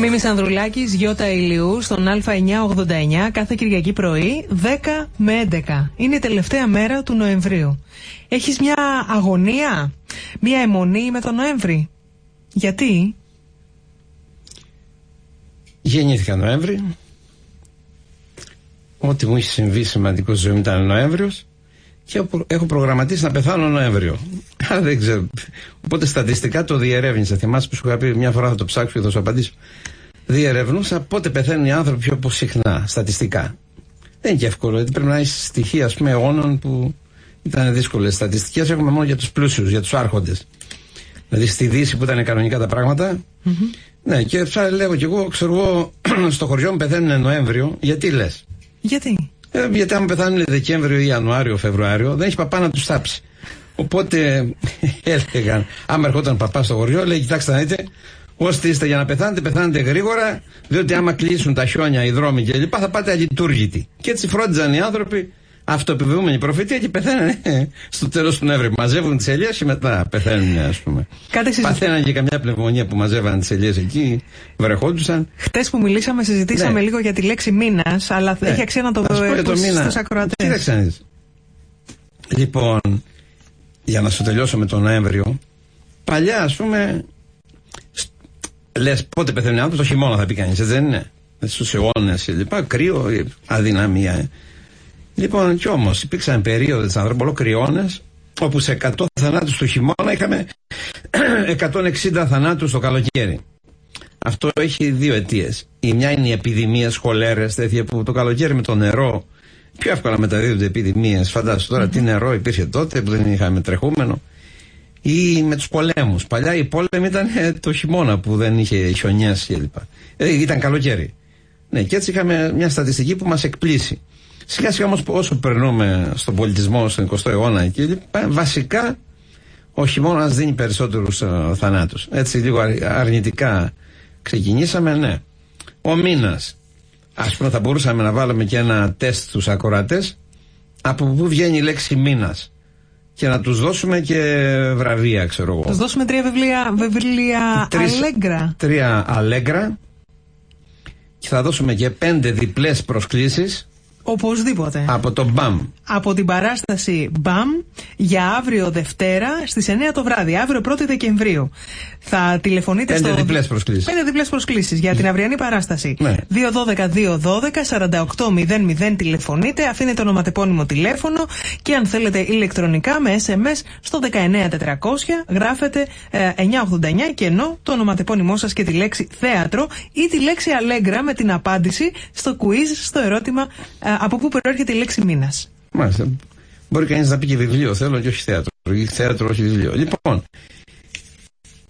Μίμης Ανδρουλάκης, Γιώτα Ηλιού, στον Α989, κάθε Κυριακή πρωί, 10 με 11. Είναι η τελευταία μέρα του Νοεμβρίου. Έχεις μια αγωνία, μια αιμονή με τον Νοέμβρη; Γιατί; Γεννήθηκα Νοέμβρη. Ό,τι μου είχε συμβεί σημαντικό στη ζωή μου ήταν Νοέμβριος και έχω προγραμματίσει να πεθάνω Νοέμβριο. Άρα δεν ξέρω. Οπότε στατιστικά το διερεύνησα. Θυμάσαι που σου είχα πει μια φορά θα το ψάξω και θα σου απαντήσω. Διερευνούσα πότε πεθαίνουν οι άνθρωποι πιο συχνά, στατιστικά. Δεν είναι και εύκολο, γιατί πρέπει να έχεις στοιχεία ας πούμε, αιώνων που ήταν δύσκολες. Στατιστικές έχουμε μόνο για τους πλούσιους, για τους άρχοντες. Δηλαδή στη Δύση που ήταν κανονικά τα πραγματα Ναι, και θα λέω κι εγώ, ξέρω εγώ, στο χωριό μου πεθαίνουν Νοέμβριο. Γιατί λες; Γιατί; Ε, γιατί άμα πεθάνουν Δεκέμβριο ή Ιανουάριο, Φεβρουάριο, δεν έχει παπά να τους θάψει. Οπότε έλεγαν, άμα ερχόταν παπά στο χωριό, λέει: Κοιτάξτε να δείτε, όσοι είστε για να πεθάνετε, πεθάνετε γρήγορα, διότι άμα κλείσουν τα χιόνια, οι δρόμοι κλπ. θα πάτε αλειτουργητοι. Και έτσι φρόντιζαν οι άνθρωποι αυτοεπιβεβαιούμενη προφητεία και πεθαίνουν στο τέλος του Νεύρη. Μαζεύουν τις ελιές και μετά πεθαίνουν, ας πούμε. Παθαίναν και καμιά πνευμονία που μαζεύαν τις ελιές εκεί, βρεχόντουσαν. Χτες που μιλήσαμε, συζητήσαμε ναι. λίγο για τη λέξη μήνας, αλλά ναι. έχει αξία να το δούμε στους ακροατές. Κοίταξε Λοιπόν, για να σου τελειώσω με τον Νοέμβριο, παλιά ας πούμε. Λες πότε πεθαίνει ο άνθρωπος, το χειμώνα θα πει κανείς, έτσι δεν είναι. Στους αιώνες κλπ. Κρύο, αδυναμία. Λοιπόν, κι όμως υπήρξαν περίοδοι τη ανθρώπου, ολόκληροι όπου σε 100 θανάτους το χειμώνα είχαμε 160 θανάτους το καλοκαίρι. Αυτό έχει δύο αιτίες. Η μια είναι οι επιδημίε, χολέρε, τέτοια που το καλοκαίρι με το νερό πιο εύκολα μεταδίδονται επιδημίες. Φαντάζομαι τώρα τι νερό υπήρχε τότε που δεν είχαμε τρεχούμενο. Ή με τους πολέμους. Παλιά οι πόλεμοι ήταν ε, το χειμώνα που δεν είχε χιονιέ κλπ. Ε, ήταν καλοκαίρι. Ναι, και έτσι είχαμε μια στατιστική που μας εκπλήσει. Σιγά σιγά όμως όσο περνούμε στον πολιτισμό στον 20ο αιώνα και βασικά ο χειμώνα δίνει περισσότερους uh, ε, θανάτους. Έτσι λίγο αρνητικά ξεκινήσαμε, ναι. Ο μήνας. Α πούμε, θα μπορούσαμε να βάλουμε και ένα τεστ στους ακροατές από πού βγαίνει η λέξη μήνας. Και να τους δώσουμε και βραβεία, ξέρω εγώ. Τους δώσουμε τρία βιβλία, βιβλία αλέγκρα. Τρία αλέγκρα. Και θα δώσουμε και πέντε διπλές προσκλήσεις Οπωσδήποτε. Από το BAM. Από την παράσταση BAM για αύριο Δευτέρα στις 9 το βράδυ, αύριο 1η Δεκεμβρίου. Θα τηλεφωνείτε Πέντε στο. Διπλές προσκλήσεις. Πέντε διπλές προσκλήσεις για την αυριανή παράσταση. Ναι. 212-212-4800 τηλεφωνείτε, αφήνετε ονοματεπώνυμο τηλέφωνο και αν θέλετε ηλεκτρονικά με SMS στο 19400 γράφετε 989 ε, και ενώ το ονοματεπώνυμό σας και τη λέξη θέατρο ή τη λέξη αλέγκρα με την απάντηση στο quiz στο ερώτημα ε, από πού προέρχεται η λέξη μήνας; Μάλιστα. Μπορεί κανείς να πει και βιβλίο, θέλω και όχι θέατρο. Ή θέατρο, όχι βιβλίο. Λοιπόν,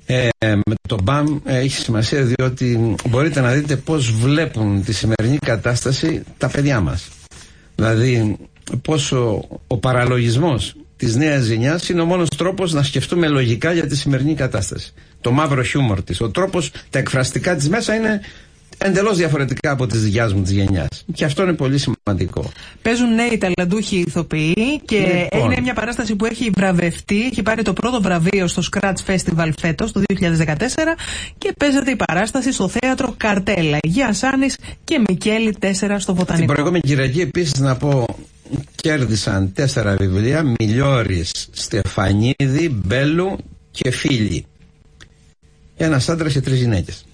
ε, με το BAM ε, έχει σημασία διότι μπορείτε να δείτε πώς βλέπουν τη σημερινή κατάσταση τα παιδιά μας. Δηλαδή πόσο ο παραλογισμός της νέας γενιάς είναι ο μόνος τρόπος να σκεφτούμε λογικά για τη σημερινή κατάσταση. Το μαύρο χιούμορ της. Ο τρόπος, τα εκφραστικά της μέσα είναι εντελώς διαφορετικά από τη δικιά μου της γενιάς. Και αυτό είναι πολύ σημαντικό. Παίζουν νέοι ταλαντούχοι ηθοποιοί και λοιπόν. είναι μια παράσταση που έχει βραβευτεί. Έχει πάρει το πρώτο βραβείο στο Scratch Festival φέτος, το 2014, και παίζεται η παράσταση στο θέατρο Καρτέλα. Γεια Σάνη και Μικέλη 4 στο Βοτανικό. Την προηγούμενη Κυριακή επίσης να πω κέρδισαν τέσσερα βιβλία Μιλιόρη, Στεφανίδη, Μπέλου και Φίλοι. Ένας άντρας και τρεις γυναίκες.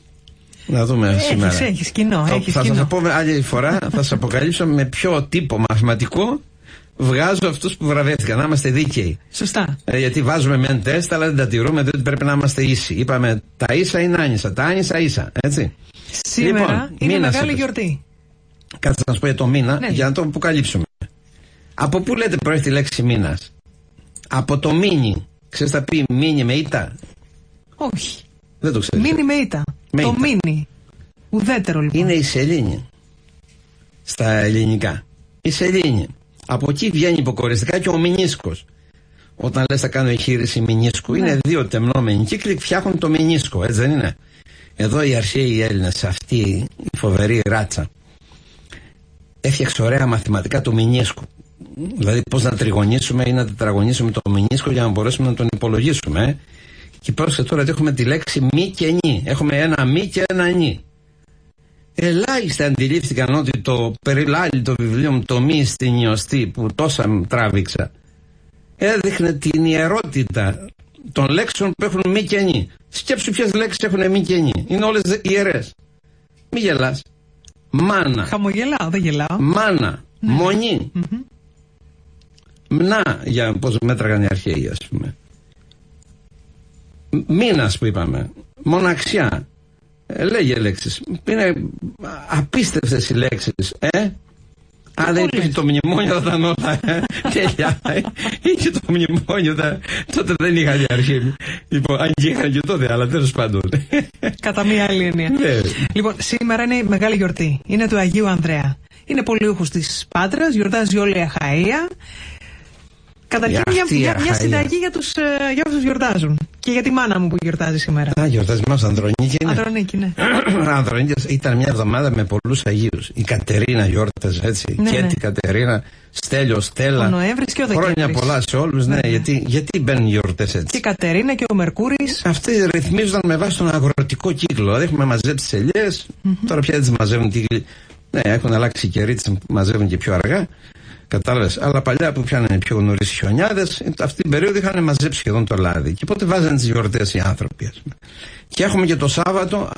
Να δούμε έχεις, σήμερα. Έχεις κοινό, έχεις θα κοινό. σας πω άλλη φορά, θα σας αποκαλύψω με ποιο τύπο μαθηματικό βγάζω αυτούς που βραβεύτηκαν. Να είμαστε δίκαιοι. Σωστά. Ε, γιατί βάζουμε μεν τεστ, αλλά δεν τα τηρούμε, διότι πρέπει να είμαστε ίσοι. Είπαμε τα ίσα είναι άνισα, τα άνισα ίσα. Έτσι. Σήμερα λοιπόν, είναι μεγάλη γιορτή. Κάτσε να σου πω για το μήνα, ναι. για να το αποκαλύψουμε. Από πού λέτε προέρχεται η λέξη μήνας, Από το μίνι. Ξέρεις θα πει μίνι με ήττα; Όχι. Δεν το ξέρεις. Μίνι με ήττα. Το μίνι. Ουδέτερο λοιπόν. Είναι η σελήνη. Στα ελληνικά. Η σελήνη. Από εκεί βγαίνει υποκοριστικά και ο μηνίσκος. Όταν λες θα κάνω εγχείρηση μηνίσκου, ναι. είναι δύο τεμνόμενοι κύκλοι φτιάχνουν το μηνίσκο, έτσι δεν είναι; Εδώ οι αρχαίοι Έλληνες, αυτή η φοβερή ράτσα, έφτιαξε ωραία μαθηματικά το μηνίσκο. Δηλαδή πώς να τριγωνίσουμε ή να τετραγωνίσουμε το μηνίσκο για να μπορέσουμε να τον υπολογίσουμε. Ε; Και πρόσεχε τώρα ότι έχουμε τη λέξη μη και νη. Έχουμε ένα μη και ένα νη. ελάχιστα αντιλήφθηκαν ότι το περιλάλητο βιβλίο μου το μη στην ιωστή που τόσα τράβηξα έδειχνε την ιερότητα των λέξεων που έχουν μη και νη. Σκέψου ποιες λέξεις έχουν μη και νη. Είναι όλες ιερές. Μη γελάς. Μάνα. Χαμογελάω, δεν γελάω. Μάνα. Ναι. Μονή. Mm-hmm. Να, για πώς μέτραγαν οι αρχαίοι, ας πούμε. Μήνας που είπαμε. Μοναξιά. Ε, λέγε λέξεις. Είναι απίστευτες οι λέξεις. Ε; Αν δεν υπήρχε το μνημόνιο θα ήταν όλα ε, τέλεια. Είχε το μνημόνιο, τότε δεν είχαν οι αρχαίοι. Λοιπόν, αν και είχαν και τότε, αλλά τέλος πάντων. Κατά μία άλλη έννοια. Ναι. Λοιπόν, σήμερα είναι μεγάλη γιορτή. Είναι του Αγίου Ανδρέα. Είναι πολιούχο της Πάτρας, γιορτάζει όλη η Αχαία. Καταρχήν μια, μια, μια συνταγή για, τους, ε, για όσους γιορτάζουν. Και για τη μάνα μου που γιορτάζει σήμερα. Α, γιορτάζει μας Ανδρονίκη είναι. Ανδρονίκη, ναι. Ανδρονίκη ήταν μια εβδομάδα με πολλούς Αγίους. Η Κατερίνα γιόρταζε έτσι. Ναι, και ναι. η Κατερίνα, Στέλιο, Στέλλα. Ο Νοέμβρης και ο Δεκέμβρης. Χρόνια πολλά σε όλους, ναι. ναι. Γιατί, γιατί μπαίνουν γιορτές έτσι. Και η Κατερίνα και ο Μερκούρης. Αυτοί ρυθμίζονταν με βάση τον αγροτικό κύκλο. Δηλαδή έχουμε μαζέψει ελιές, mm-hmm. τώρα πια τις μαζεύουν. Ναι, έχουν αλλάξει οι καιροί, μαζεύουν και πιο αργά. Κατάλαβες. Αλλά παλιά που πιάνανε πιο νωρίς χιονιάδες, αυτή την περίοδο είχαν μαζέψει σχεδόν το λάδι. Και πότε βάζανε τις γιορτές οι άνθρωποι. Και έχουμε και το Σάββατο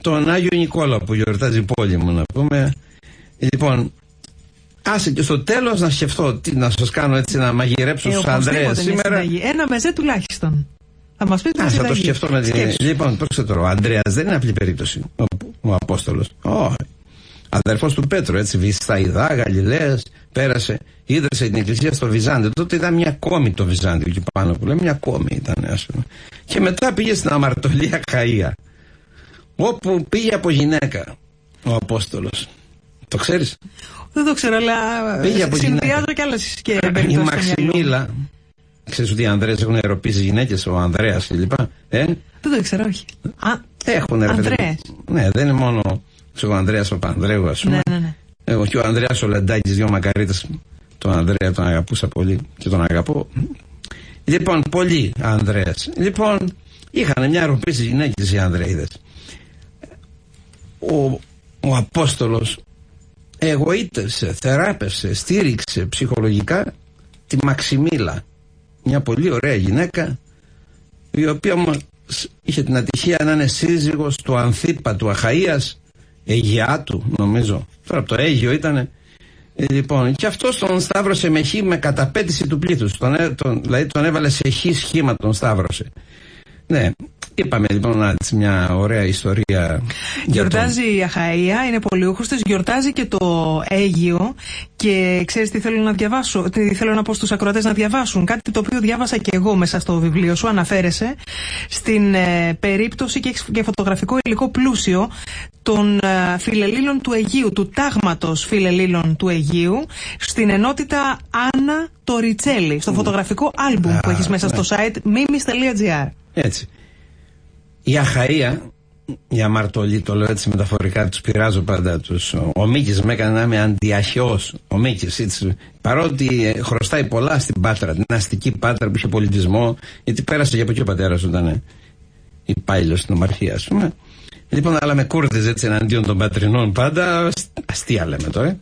τον Άγιο Νικόλα που γιορτάζει η πόλη μου, να πούμε. Λοιπόν, άσε και στο τέλος να σκεφτώ τι, να σας κάνω έτσι να μαγειρέψω ε, στους Ανδρέα σήμερα. Ένα μεζέ τουλάχιστον. Θα μας πει τι θα το σκεφτώ με την. Λοιπόν, πρόσεχε τώρα. Ο Ανδρέας δεν είναι απλή περίπτωση. Ο, ο Απόστολος. Όχι αδερφός του Πέτρου, έτσι, Βισταϊδά, Γαλιλαία, πέρασε, ίδρυσε την εκκλησία στο Βυζάντιο. Τότε ήταν μια κόμη το Βυζάντιο εκεί πάνω που λέει, μια κόμη ήταν, ας πούμε. Και μετά πήγε στην αμαρτωλία Χαία, όπου πήγε από γυναίκα ο Απόστολος. Το ξέρεις; Δεν το ξέρω, αλλά πήγε από συνδυάζω κι άλλες και Η Μαξιμίλα, Ξέρεις ότι οι Ανδρέε έχουν ερωτήσει γυναίκες, ο Ανδρέας κλπ. Ε; Δεν το ξέρω, όχι. Α, έχουν ερωτήσει. Ναι, δεν είναι μόνο ο Ανδρέας ο Πανδρέου, ας πούμε. Ναι, ναι, ναι. Εγώ και ο Ανδρέας ο Λεντάκη, δύο μακαρίτες. Τον Ανδρέα τον αγαπούσα πολύ και τον αγαπώ. Λοιπόν, πολλοί Ανδρέας. Λοιπόν, είχαν μια ροπή στις γυναίκες οι Ανδρέιδες. Ο, ο Απόστολος εγωίτευσε, θεράπευσε, στήριξε ψυχολογικά τη Μαξιμίλα. Μια πολύ ωραία γυναίκα η οποία όμως είχε την ατυχία να είναι σύζυγος του Ανθίπα του Αχαΐας Αιγιάτου νομίζω. Τώρα το Αίγιο ήταν. Ε, λοιπόν, και αυτός τον σταύρωσε με χ με καταπέτηση του πλήθους. Τον, τον, δηλαδή τον έβαλε σε χ σχήμα, τον σταύρωσε. Ναι, είπαμε λοιπόν να μια ωραία ιστορία. Γιορτάζει τον... η Αχαία, είναι πολιούχο τη, γιορτάζει και το Αίγιο και ξέρεις τι θέλω να διαβάσω, τι θέλω να πω στους ακροατές να διαβάσουν. Κάτι το οποίο διάβασα και εγώ μέσα στο βιβλίο σου, αναφέρεσαι στην ε, περίπτωση και, και φωτογραφικό υλικό πλούσιο των ε, φιλελήλων του Αιγείου, του τάγματος φιλελήλων του Αιγείου, στην ενότητα Άννα Τοριτσέλη, στο φωτογραφικό άλμπουμ που έχεις μέσα ναι. στο site mimis.gr. Έτσι. Η Αχαία, η αμαρτωλή, το λέω έτσι μεταφορικά, τους πειράζω πάντα τους. Ο Μίκης με έκανε να είμαι αντιαχαιό. Ο Μίκης, παρότι ε, χρωστάει πολλά στην Πάτρα, την αστική Πάτρα που είχε πολιτισμό, γιατί πέρασε και από εκεί ο πατέρας του ήταν υπάλληλος στην Ομαρχία, ας πούμε. Λοιπόν, αλλά με κούρδες έτσι εναντίον των πατρινών πάντα, αστεία λέμε τώρα.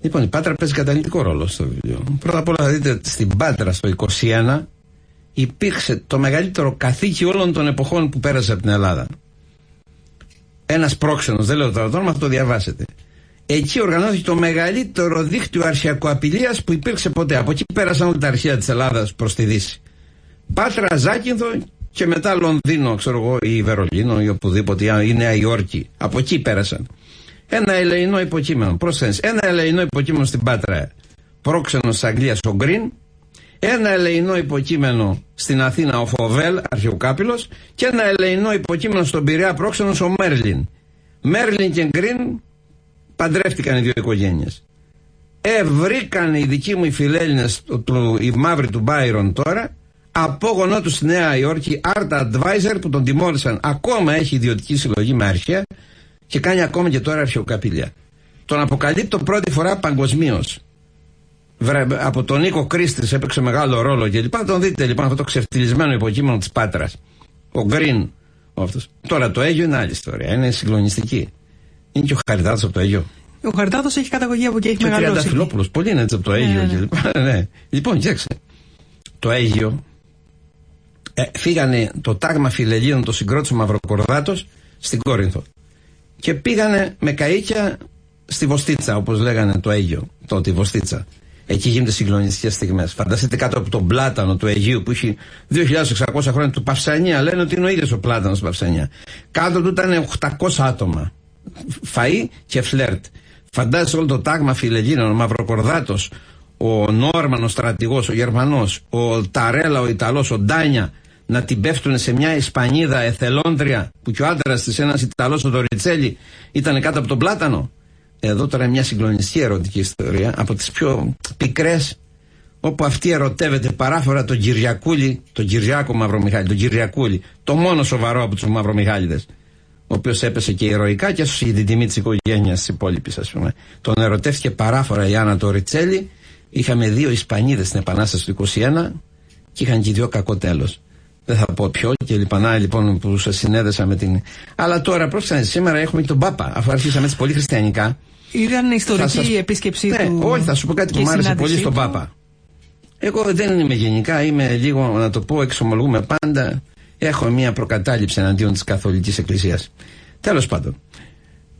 Λοιπόν, η Πάτρα παίζει καταλητικό ρόλο στο βιβλίο. Πρώτα απ' όλα, δείτε στην Πάτρα στο 21 υπήρξε το μεγαλύτερο καθήκη όλων των εποχών που πέρασε από την Ελλάδα. Ένας πρόξενος, δεν λέω τώρα το όνομα, θα το διαβάσετε. Εκεί οργανώθηκε το μεγαλύτερο δίκτυο αρχιακοαπηλεία που υπήρξε ποτέ. Από εκεί πέρασαν όλα τα αρχαία της Ελλάδας προς τη Δύση. Πάτρα, Ζάκυνθο και μετά Λονδίνο, ξέρω εγώ, ή Βερολίνο ή οπουδήποτε, ή Νέα Υόρκη. Από εκεί πέρασαν. Ένα ελεηνό υποκείμενο, πρόσθεση. Ένα ελεηνό υποκείμενο στην Πάτρα. Πρόξενο της Αγγλίας ο Γκριν. Ένα ελεηνό υποκείμενο στην Αθήνα ο Φοβέλ, αρχαιοκάπηλος. Και ένα ελεηνό υποκείμενο στον Πειραιά πρόξενος ο Μέρλιν. Μέρλιν και Γκριν παντρεύτηκαν οι δύο οικογένειες. Ε, βρήκαν οι δικοί μου οι φιλέλληνες, οι μαύροι του Μπάιρον τώρα, απόγονό τους στη Νέα Υόρκη, Art Advisor, που τον τιμώρησαν. Ακόμα έχει ιδιωτική συλλογή με αρχαία και κάνει ακόμα και τώρα αρχαιοκαπηλιά. Τον αποκαλύπτω πρώτη φορά παγκοσμίως. Από τον Νίκο Κρίστης έπαιξε μεγάλο ρόλο και λοιπά. Τον δείτε λοιπόν αυτό το ξεφτυλισμένο υποκείμενο της Πάτρας. Ο Γκριν. Αυτός. Τώρα το Αίγιο είναι άλλη ιστορία. Είναι συγκλονιστική. Είναι και ο Χαριτάτο από το Αίγιο. Ο Χαριτάτο έχει καταγωγή από εκεί, έχει Και ο μεγαλώσει. Τριανταφυλόπουλο. Πολύ είναι έτσι από το Αίγιο. ναι. και λοιπά. ναι. Λοιπόν, κοίταξε. Το Αίγιο. Ε, φύγανε το τάγμα φιλελίων, το συγκρότησε ο Μαυροκορδάτος στην Κόρινθο. Και πήγανε με καΐκια στη Βοστίτσα, όπως λέγανε το Αίγιο. Τότε η Βοστίτσα. Εκεί γίνονται συγκλονιστικές στιγμές. Φανταστείτε κάτω από τον πλάτανο του Αιγείου που έχει 2.600 χρόνια του Παυσανία. Λένε ότι είναι ο ίδιος ο πλάτανος του Παυσανία. Κάτω του ήταν 800 άτομα. Φαΐ και φλερτ. Φαντάζεσαι όλο το τάγμα φιλελίνων, ο Μαυροκορδάτος, ο Νόρμαν, ο στρατηγός, ο Γερμανός, ο Ταρέλα, ο Ιταλός, ο Ντάνια, να την πέφτουν σε μια Ισπανίδα εθελόντρια που και ο άντρας της, ένας Ιταλός, ο Δοριτσέλη, ήταν κάτω από τον πλάτανο. Εδώ τώρα μια συγκλονιστική ερωτική ιστορία από τις πιο πικρές όπου αυτή ερωτεύεται παράφορα τον Κυριακούλη, τον Κυριάκο Μαυρομιχάλη, τον Κυριακούλη, το μόνο σοβαρό από τους Μαυρομιχάλιδες ο οποίος έπεσε και ηρωικά και έσωσε την τιμή της οικογένειας της υπόλοιπης, ας πούμε. Τον ερωτεύτηκε παράφορα η Άννα Τοριτσέλη. Είχαμε δύο Ισπανίδες στην Επανάσταση του 21 και είχαν και οι δύο κακό τέλος. Δεν θα πω ποιο και λιπανά λοιπόν που σα συνέδεσα με την. Αλλά τώρα πρόσεξα σήμερα έχουμε και τον Πάπα, αφού αρχίσαμε έτσι πολύ χριστιανικά. Ήταν ιστορική Θα σας- η επίσκεψή ναι, του. Όχι, θα σου πω κάτι και που η μου άρεσε πολύ συνάντησή στον του. Πάπα. Εγώ δεν είμαι γενικά, είμαι λίγο, να το πω, εξομολογούμε πάντα. Έχω μια προκατάληψη εναντίον της Καθολικής Εκκλησίας. Τέλος πάντων.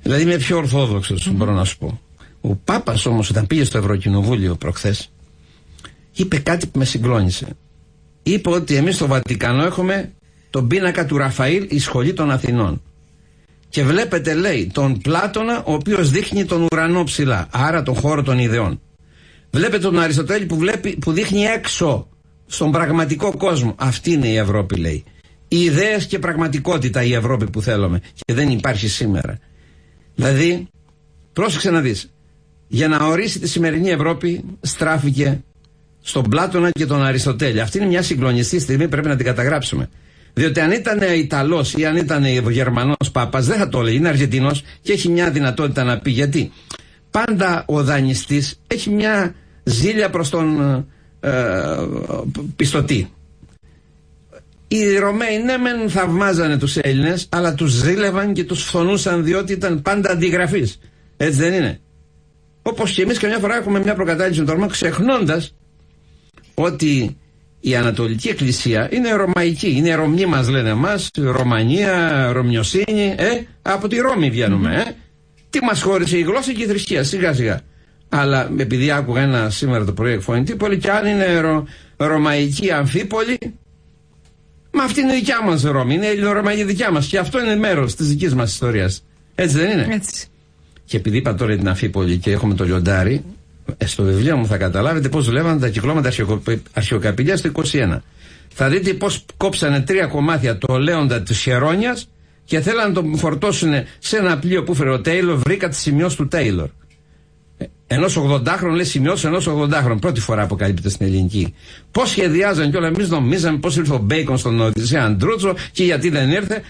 Δηλαδή είμαι πιο ορθόδοξος, μπορώ να σου πω. Ο Πάπας όμως, όταν πήγε στο Ευρωκοινοβούλιο προχθές, είπε κάτι που με συγκλώνησε. Είπε ότι εμείς στο Βατικανό έχουμε τον πίνακα του Ραφαήλ, η σχολή των Αθηνών. Και βλέπετε, λέει, τον Πλάτωνα, ο οποίος δείχνει τον ουρανό ψηλά, άρα τον χώρο των ιδεών. Βλέπετε τον Αριστοτέλη που, βλέπει, που δείχνει έξω στον πραγματικό κόσμο. Αυτή είναι η Ευρώπη, λέει. Οι ιδέες και πραγματικότητα η Ευρώπη που θέλουμε. Και δεν υπάρχει σήμερα. Δηλαδή, πρόσεξε να δεις. Για να ορίσει τη σημερινή Ευρώπη στράφηκε στον Πλάτωνα και τον Αριστοτέλη. Αυτή είναι μια συγκλονιστή στιγμή, πρέπει να την καταγράψουμε. Διότι αν ήταν Ιταλός ή αν ήταν Γερμανός Πάπας, δεν θα το έλεγε. Είναι Αργεντινός και έχει μια δυνατότητα να πει. Γιατί πάντα ο δανειστής έχει μια ζήλια προς τον ε, ε, πιστωτή. Οι Ρωμαίοι ναι μεν θαυμάζανε τους Έλληνες αλλά τους ζήλευαν και τους φθονούσαν διότι ήταν πάντα αντιγραφείς. Έτσι δεν είναι. Όπως και εμείς καμιά φορά έχουμε μια προκατάληψη με τον Ρωμαίο ξεχνώντας ότι η Ανατολική Εκκλησία είναι ρωμαϊκή. Είναι Ρωμνοί μας λένε εμάς, Ρωμανία, Ρωμιοσύνη. Ε, από τη Ρώμη βγαίνουμε. Ε. Τι μας χώρισε η γλώσσα και η θρησκεία σιγά σιγά. Αλλά επειδή άκουγα ένα σήμερα το πρωί εκφωνητή, πολύ και αν είναι ρο, ρωμαϊκή αμφίπολη, Μα αυτή είναι η δικιά μας Ρώμη. Είναι η Ελληνορωμαϊκή δικιά μας. Και αυτό είναι μέρος της δικής μας ιστορίας. Έτσι δεν είναι; Έτσι. Και επειδή είπα τώρα την Αφίπολη και έχουμε το λιοντάρι, ε, στο βιβλίο μου θα καταλάβετε πώς δουλεύαν τα κυκλώματα αρχαιοκο- αρχαιοκαπηλιάς στο 21. Θα δείτε πώς κόψανε τρία κομμάτια το λέοντα της Χερόνιας και θέλανε να τον φορτώσουν σε ένα πλοίο που έφερε ο Τέιλορ. Βρήκα τις σημειώσεις του Τέιλορ. Ενός 80χρονου λέει σημειώσεις ενός 80χρονου. Πρώτη φορά αποκαλύπτεται στην ελληνική. Πώς σχεδιάζαν και όλα. Εμείς νομίζαμε πώς ήρθε ο Μπέικον στον Οδυσσέα Αντρούτσο και γιατί δεν ήρθε.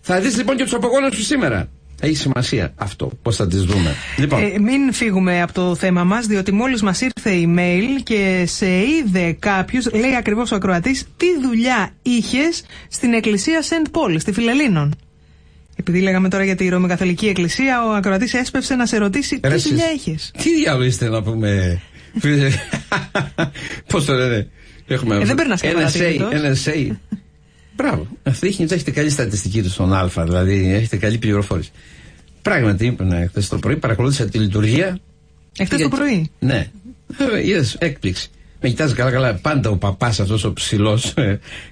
Θα δεις λοιπόν και τους απογόνου του σήμερα. Έχει σημασία αυτό, πώς θα τις δούμε. Λοιπόν, Ε, μην φύγουμε από το θέμα μας, διότι μόλις μας ήρθε email και σε είδε κάποιος, λέει ακριβώς ο ακροατής, τι δουλειά είχες στην εκκλησία Σεντ Πολ, στη Φιλελίνων; Επειδή λέγαμε τώρα για τη Ρωμαιοκαθολική Εκκλησία, ο ακροατής έσπευσε να σε ρωτήσει τι Ρε, εσείς. δουλειά είχες; τι διάλογο είστε να πούμε; Πώς το λένε. Έχουμε Ε, δεν περνάς και NSA, παρατηρητός. NSA. Μπράβο. Αυτή έχει, έχετε καλή στατιστική του στον Α, δηλαδή έχετε καλή πληροφόρηση. Πράγματι, είπα χθες το πρωί, παρακολούθησα τη λειτουργία. Εχθές το Γιατί- πρωί; Ναι. Ε, Είδες, έκπληξη. Με κοιτάζει καλά-καλά. Πάντα ο παπάς αυτός ο ψηλός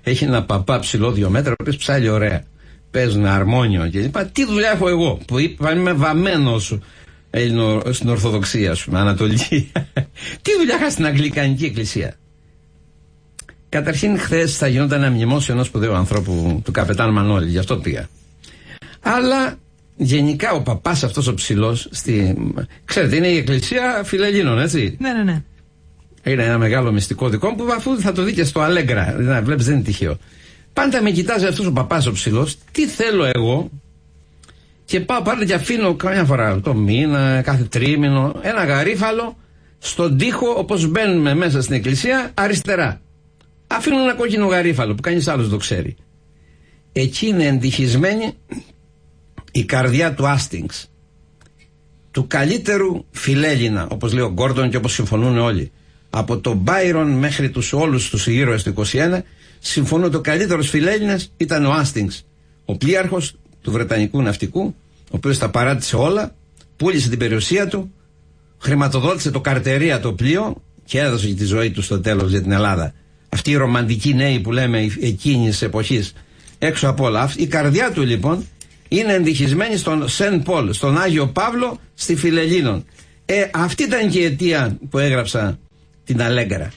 έχει ένα παπά ψηλό δύο μέτρα, ο οποίος ψάλει ωραία. Παίζουν αρμόνιο και λοιπά. Τι δουλειά έχω εγώ που είπα, είμαι βαμμένος στην Ορθοδοξία, σου, Ανατολική. Τι δουλειά είχα στην Αγγλικανική Εκκλησία. Καταρχήν, χθες θα γινόταν ένα μνημόσυνο ενός σπουδαίου ανθρώπου, του καπετάν Μανώλη, γι' αυτό πήγα. Αλλά γενικά ο παπάς αυτός ο ψηλός. Στη... Ξέρετε, είναι η εκκλησία φιλελλήνων, έτσι. Ναι, ναι, ναι. Είναι ένα μεγάλο μυστικό δικό μου που αφού θα το δει και στο Αλέγκρα. Να βλέπεις, δεν είναι τυχαίο. Πάντα με κοιτάζει αυτός ο παπάς ο ψηλός, τι θέλω εγώ; Και πάω πάντα και αφήνω καμιά φορά το μήνα, κάθε τρίμηνο, ένα γαρίφαλο στον τοίχο όπως μπαίνουμε μέσα στην εκκλησία αριστερά. Αφήνω ένα κόκκινο γαρίφαλο που κανείς άλλος δεν το ξέρει. Εκεί είναι εντυχισμένη η καρδιά του Άστινγκς. του καλύτερου φιλέλληνα, όπως λέει ο Γκόρντον και όπως συμφωνούν όλοι. Από τον Μπάιρον μέχρι τους όλους τους ήρωες του 21, συμφωνούν το καλύτερος φιλέλληνας ήταν ο Άστινγκς, ο πλοίαρχος του Βρετανικού ναυτικού, ο οποίος τα παράτησε όλα, πούλησε την περιουσία του, χρηματοδότησε το καρτερία το πλοίο και έδωσε τη ζωή του στο τέλος για την Ελλάδα. Αυτοί οι ρομαντικοί νέοι που λέμε εκείνης της εποχής έξω από όλα. Η καρδιά του λοιπόν είναι ενδυχισμένη στον Σεν Πολ, στον Άγιο Παύλο στη Φιλελίνων. Ε, αυτή ήταν και η αιτία που έγραψα την Αλέγκρα.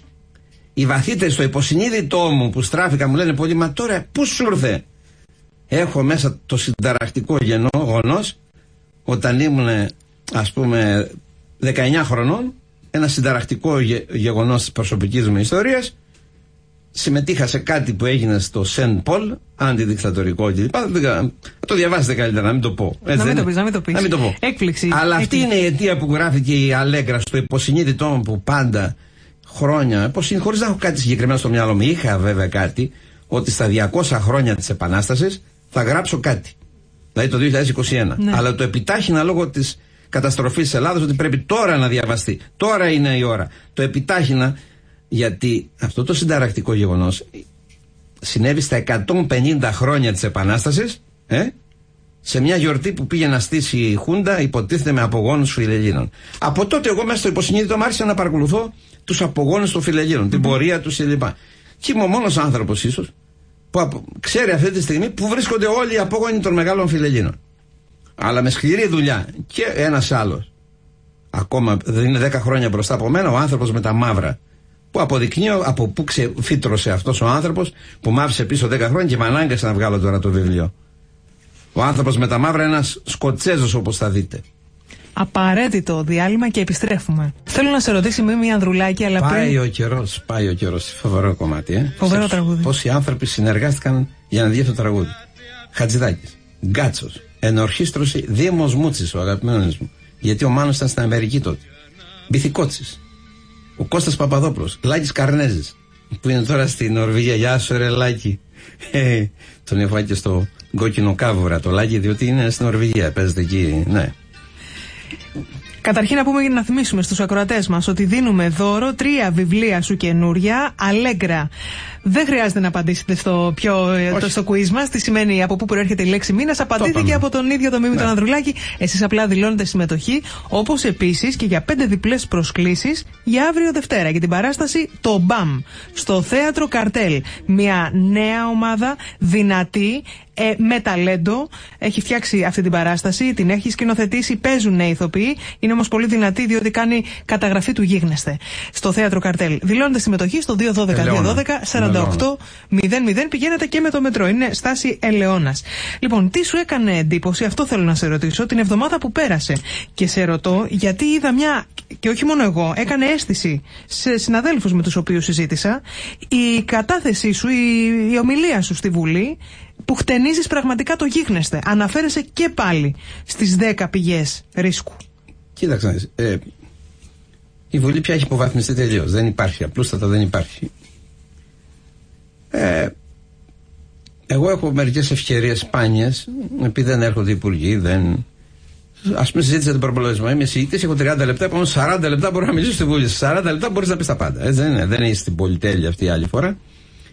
Οι βαθύτεροι στο υποσυνείδητό μου που στράφηκα μου λένε πολύ, μα τώρα πού σου ήρθε; Έχω μέσα το συνταρακτικό γενό γονός όταν ήμουν ας πούμε 19 χρονών ένα συνταρακτικό γε, γεγονός της προσωπικής μου ιστορίας συμμετείχα σε κάτι που έγινε στο Σεν Πολ, αντιδικτατορικό κλπ. Το διαβάσετε καλύτερα, να μην το πω. Έτσι, να, μην το πεις, να μην το πεις. Να μην το πω. Έκπληξη. Αλλά αυτή είναι η αιτία που γράφει η Αλέγκρα στο υποσυνείδητό μου που πάντα χρόνια, χωρίς να έχω κάτι συγκεκριμένο στο μυαλό μου, είχα βέβαια κάτι, ότι στα 200 χρόνια της Επανάστασης θα γράψω κάτι. Δηλαδή το 2021. Ναι. Αλλά το επιτάχυνα λόγω της καταστροφής της Ελλάδα ότι πρέπει τώρα να διαβαστεί. Τώρα είναι η ώρα. Το επιτάχυνα γιατί αυτό το συνταρακτικό γεγονός συνέβη στα 150 χρόνια της Επανάστασης, ε, σε μια γιορτή που πήγε να στήσει η Χούντα, υποτίθεται με απογόνους Φιλελλήνων. Από τότε, εγώ μέσα στο υποσυνείδητο μου άρχισα να παρακολουθώ τους απογόνους των Φιλελλήνων, την πορεία τους κλπ. Και είμαι ο μόνος άνθρωπος, ίσως, που ξέρει αυτή τη στιγμή που βρίσκονται όλοι οι απόγονοι των μεγάλων Φιλελλήνων. Αλλά με σκληρή δουλειά. Και ένας άλλος. Ακόμα δεν είναι 10 χρόνια μπροστά από μένα, ο άνθρωπος με τα μαύρα που αποδεικνύω από πού ξεφύτρωσε αυτός ο άνθρωπος που μ' άφησε πίσω 10 χρόνια και με ανάγκασε να βγάλω τώρα το βιβλίο. Ο άνθρωπος με τα μαύρα είναι ένας Σκοτσέζος όπως θα δείτε. Απαραίτητο διάλειμμα και επιστρέφουμε. Θέλω να σε ρωτήσει Μίμη Ανδρουλάκη, αλλά πάει πριν. ο καιρός, πάει ο καιρός. Φοβερό κομμάτι, ε. Φοβερό τραγούδι. Πόσοι άνθρωποι συνεργάστηκαν για να δει αυτό το τραγούδι. Χατζηδάκης, Γκάτσος, ενορχίστρωση Δήμος Μούτσι, ο αγαπημένος μου. Γιατί ο Μάνος ήταν στην Αμερική τότε. Μπιθικότσης, ο Κώστας Παπαδόπουλος, Λάκης Καρνέζης, που είναι τώρα στην Νορβηγία. Γεια σου ρε Λάκη. Ε, τον έχω και στο κόκκινο κάβουρα το Λάκη, διότι είναι στην Νορβηγία, παίζεται εκεί, ναι. Καταρχήν να πούμε για να θυμίσουμε στους ακροατές μας ότι δίνουμε δώρο τρία βιβλία σου καινούρια, Αλέγκρα. Δεν χρειάζεται να απαντήσετε στο, πιο, ε, το, στο quiz μας. Τι σημαίνει από πού προέρχεται η λέξη μήνας. Απαντήθηκε από τον ίδιο τον Μίμη ναι. τον Ανδρουλάκη. Εσείς απλά δηλώνετε συμμετοχή. Όπως επίσης και για πέντε διπλές προσκλήσεις για αύριο Δευτέρα για την παράσταση Το Μπαμ στο θέατρο Καρτέλ. Μια νέα ομάδα, δυνατή, ε, με ταλέντο. Έχει φτιάξει αυτή την παράσταση, την έχει σκηνοθετήσει, παίζουν νέοι ηθοποιοί. Είναι όμως πολύ δυνατή διότι κάνει καταγραφή του γίγνεσθε στο θέατρο Καρτέλ. Δηλώνετε συμμετοχή στο 212 48-00 πηγαίνετε και με το μετρό. Είναι στάση Ελαιώνα. Λοιπόν, τι σου έκανε εντύπωση, αυτό θέλω να σε ρωτήσω, την εβδομάδα που πέρασε. Και σε ρωτώ γιατί είδα μια, και όχι μόνο εγώ, έκανε αίσθηση σε συναδέλφου με του οποίου συζήτησα, η κατάθεσή σου, η, η ομιλία σου στη Βουλή, που χτενίζεις πραγματικά το γίγνεσθε. Αναφέρεσαι και πάλι στις 10 πηγές ρίσκου. Κοίταξε, ε, η Βουλή πια έχει υποβαθμιστεί τελείω. Δεν υπάρχει, απλούστατα δεν υπάρχει. Ε, εγώ έχω μερικές ευκαιρίες σπάνιες, επειδή δεν έρχονται οι υπουργοί, δεν. Α πούμε, συζήτησα τον προπολογισμό. Είμαι εισηγητής, έχω 30 λεπτά, επομένω 40 λεπτά μπορώ να μιλήσω στη Βουλή. Σε 40 λεπτά μπορείς να πεις τα πάντα. Έτσι δεν είναι, δεν είναι στην πολυτέλεια αυτή η άλλη φορά.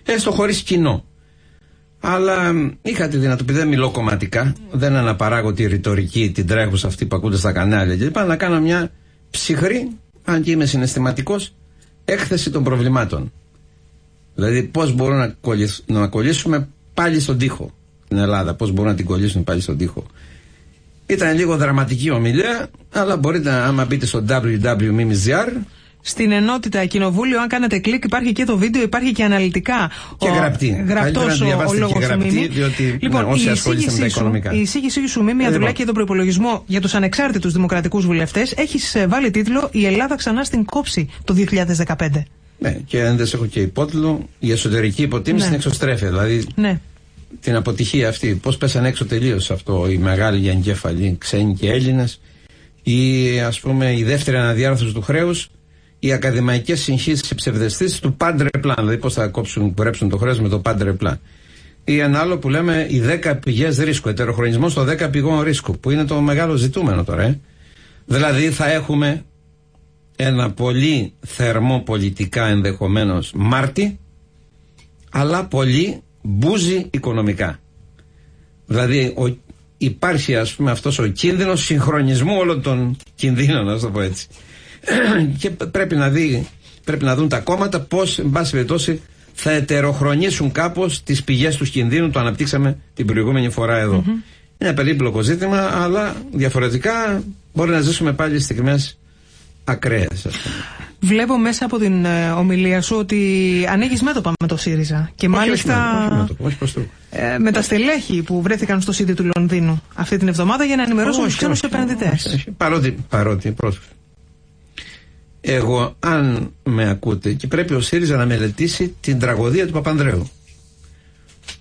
Έστω χωρίς κοινό. Αλλά είχα τη δυνατότητα, δεν μιλώ κομματικά, δεν αναπαράγω τη ρητορική, την τρέχουσα αυτή που ακούτε στα κανάλια κλπ. Να κάνω μια ψυχρή, αν και είμαι συναισθηματικός, έκθεση των προβλημάτων. Δηλαδή, πώς μπορούμε να, κολλήσουμε, να κολλήσουμε πάλι στον τοίχο στην Ελλάδα. Πώς μπορούμε να την κολλήσουμε πάλι στον τοίχο. Ήταν λίγο δραματική ομιλία, αλλά μπορείτε, άμα μπείτε στο www.mimisgr, στην ενότητα Κοινοβούλιο, αν κάνετε κλικ, υπάρχει και το βίντεο, υπάρχει και αναλυτικά. Και γραπτή. Γραπτός ο, ο λόγος του Μίμη. Διότι, λοιπόν, ναι, όσοι ασχολείστε με τα οικονομικά. Η εισήγησή σου, Μίμη, λοιπόν. για τον προπολογισμό για τους ανεξάρτητους δημοκρατικούς βουλευτές, έχεις ε, βάλει τίτλο Η Ελλάδα ξανά στην κόψη το 2015. Ναι, και αν δεν έχω και υπότιτλο, η εσωτερική υποτίμηση ναι. είναι εξωστρέφεια. Δηλαδή ναι. την αποτυχία αυτή. Πώς πέσανε έξω τελείως αυτό οι μεγάλοι εγκέφαλοι, ξένοι και Έλληνες, ή ας πούμε η δεύτερη αναδιάρθρωση του χρέους, οι ακαδημαϊκές συγχύσεις και ψευδεστήσεις του πάντρε πλάν. Δηλαδή πώς θα κόψουν, κουρέψουν το χρέος με το πάντρε πλάν. Ή ένα άλλο που λέμε οι 10 πηγές ρίσκου, ετεροχρονισμός των 10 πηγών ρίσκου, που είναι το μεγάλο ζητούμενο τώρα. Ε. Δηλαδή θα έχουμε ένα πολύ θερμό πολιτικά ενδεχομένως Μάρτι αλλά πολύ μπούζι οικονομικά. Δηλαδή ο, υπάρχει ας πούμε αυτός ο κίνδυνος συγχρονισμού όλων των κινδύνων, να το πω έτσι. και πρέπει να, δει, πρέπει να δουν τα κόμματα πώς, εν πάση περιπτώσει, θα ετεροχρονίσουν κάπως τις πηγές τους κινδύνου, το αναπτύξαμε την προηγούμενη φορά εδώ. Είναι ένα περίπλοκο ζήτημα, αλλά διαφορετικά μπορεί να ζήσουμε πάλι στιγμές ακραίες, ας πούμε. Βλέπω μέσα από την ε, ομιλία σου ότι ανοίγεις μέτωπα με το ΣΥΡΙΖΑ. Και μάλιστα όχι μέτωπα, όχι προς το. ε, με τα στελέχη που βρέθηκαν στο σύντη του Λονδίνου αυτή την εβδομάδα για να ενημερώσουν τους Όχι, ξένους όχι, επενδυτές. όχι, όχι. Παρότι, παρότι, πρόσεξε. Εγώ, αν με ακούτε, και πρέπει ο ΣΥΡΙΖΑ να μελετήσει την τραγωδία του Παπανδρέου.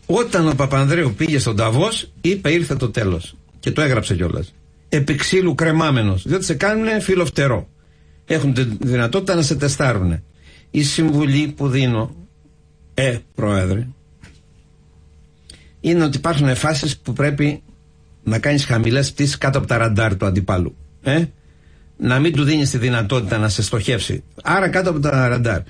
Όταν ο Παπανδρέου πήγε στον Ταβός, είπε ήρθε το τέλος. Και το έγραψε κιόλας. Επί ξύλου κρεμάμενος. Διότι σε κάνουν φιλοφτερό. Έχουν τη δυνατότητα να σε τεστάρουν. Η συμβουλή που δίνω, ε, Πρόεδρε, είναι ότι υπάρχουν φάσεις που πρέπει να κάνεις χαμηλές πτήσεις κάτω από τα ραντάρ του αντιπάλου. Ε; Να μην του δίνεις τη δυνατότητα να σε στοχεύσει. Άρα κάτω από τα ραντάρ.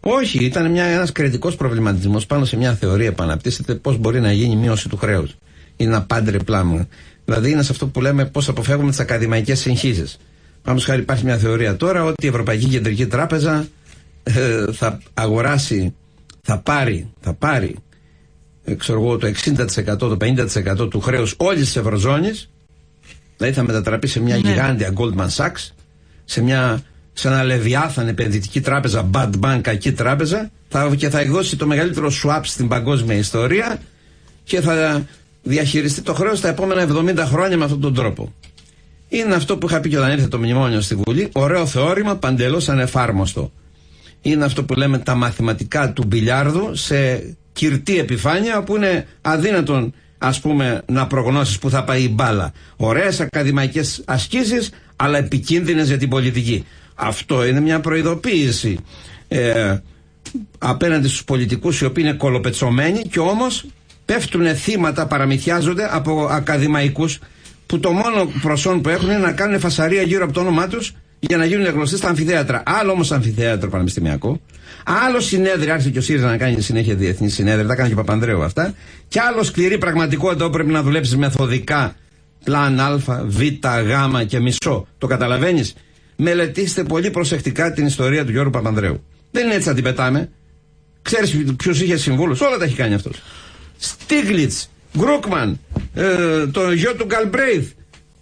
Όχι, ήταν μια, ένας κριτικός προβληματισμός πάνω σε μια θεωρία που αναπτύσσεται πώς μπορεί να γίνει η μείωση του χρέους. Είναι ένα πάντρε πλάμο. Δηλαδή είναι σε αυτό που λέμε πώς αποφεύγουμε τις ακαδημαϊκές συγχύσεις. Πάμε χάρη υπάρχει μια θεωρία τώρα ότι η Ευρωπαϊκή Κεντρική Τράπεζα ε, θα αγοράσει, θα πάρει, θα πάρει ε, ξέρω εγώ, το 60% το 50% του χρέους όλης της Ευρωζώνης δηλαδή θα μετατραπεί σε μια Ναι. γιγάντια Goldman Sachs σε, μια, σε ένα λεβιάθαν επενδυτική τράπεζα bad bank, κακή τράπεζα θα, και θα εκδώσει το μεγαλύτερο swap στην παγκόσμια ιστορία και θα διαχειριστεί το χρέος τα επόμενα 70 χρόνια με αυτόν τον τρόπο. Είναι αυτό που είχα πει και όταν ήρθε το μνημόνιο στη Βουλή, ωραίο θεώρημα, παντελώς ανεφάρμοστο. Είναι αυτό που λέμε τα μαθηματικά του μπιλιάρδου σε κυρτή επιφάνεια που είναι αδύνατον ας πούμε να προγνώσεις που θα πάει η μπάλα. Ωραίες ακαδημαϊκές ασκήσεις αλλά επικίνδυνες για την πολιτική. Αυτό είναι μια προειδοποίηση ε, απέναντι στους πολιτικούς οι οποίοι είναι κολοπετσωμένοι και όμως πέφτουν θύματα, παραμυθιάζονται από ακαδημαϊκούς που το μόνο προσόν που έχουν είναι να κάνουν φασαρία γύρω από το όνομά τους για να γίνουν γνωστοί στα αμφιθέατρα. Άλλο όμως αμφιθέατρο πανεπιστημιακό, άλλο συνέδριο, άρχισε και ο ΣΥΡΙΖΑ να κάνει συνέχεια διεθνή συνέδρια, τα κάνει και ο Παπανδρέου αυτά, και άλλο σκληρή πραγματικότητα όπου πρέπει να δουλέψεις μεθοδικά, πλάν Α, Β, Γ και μισό. Το καταλαβαίνεις; Μελετήστε πολύ προσεκτικά την ιστορία του Γιώργου Παπανδρέου. Δεν είναι έτσι να την πετάμε. Ξέρεις ποιου είχε συμβούλους, όλα τα έχει κάνει αυτός. Στίγλιτς, Γκρούκμαν, ε, το γιο του Γκαλμπρέιθ.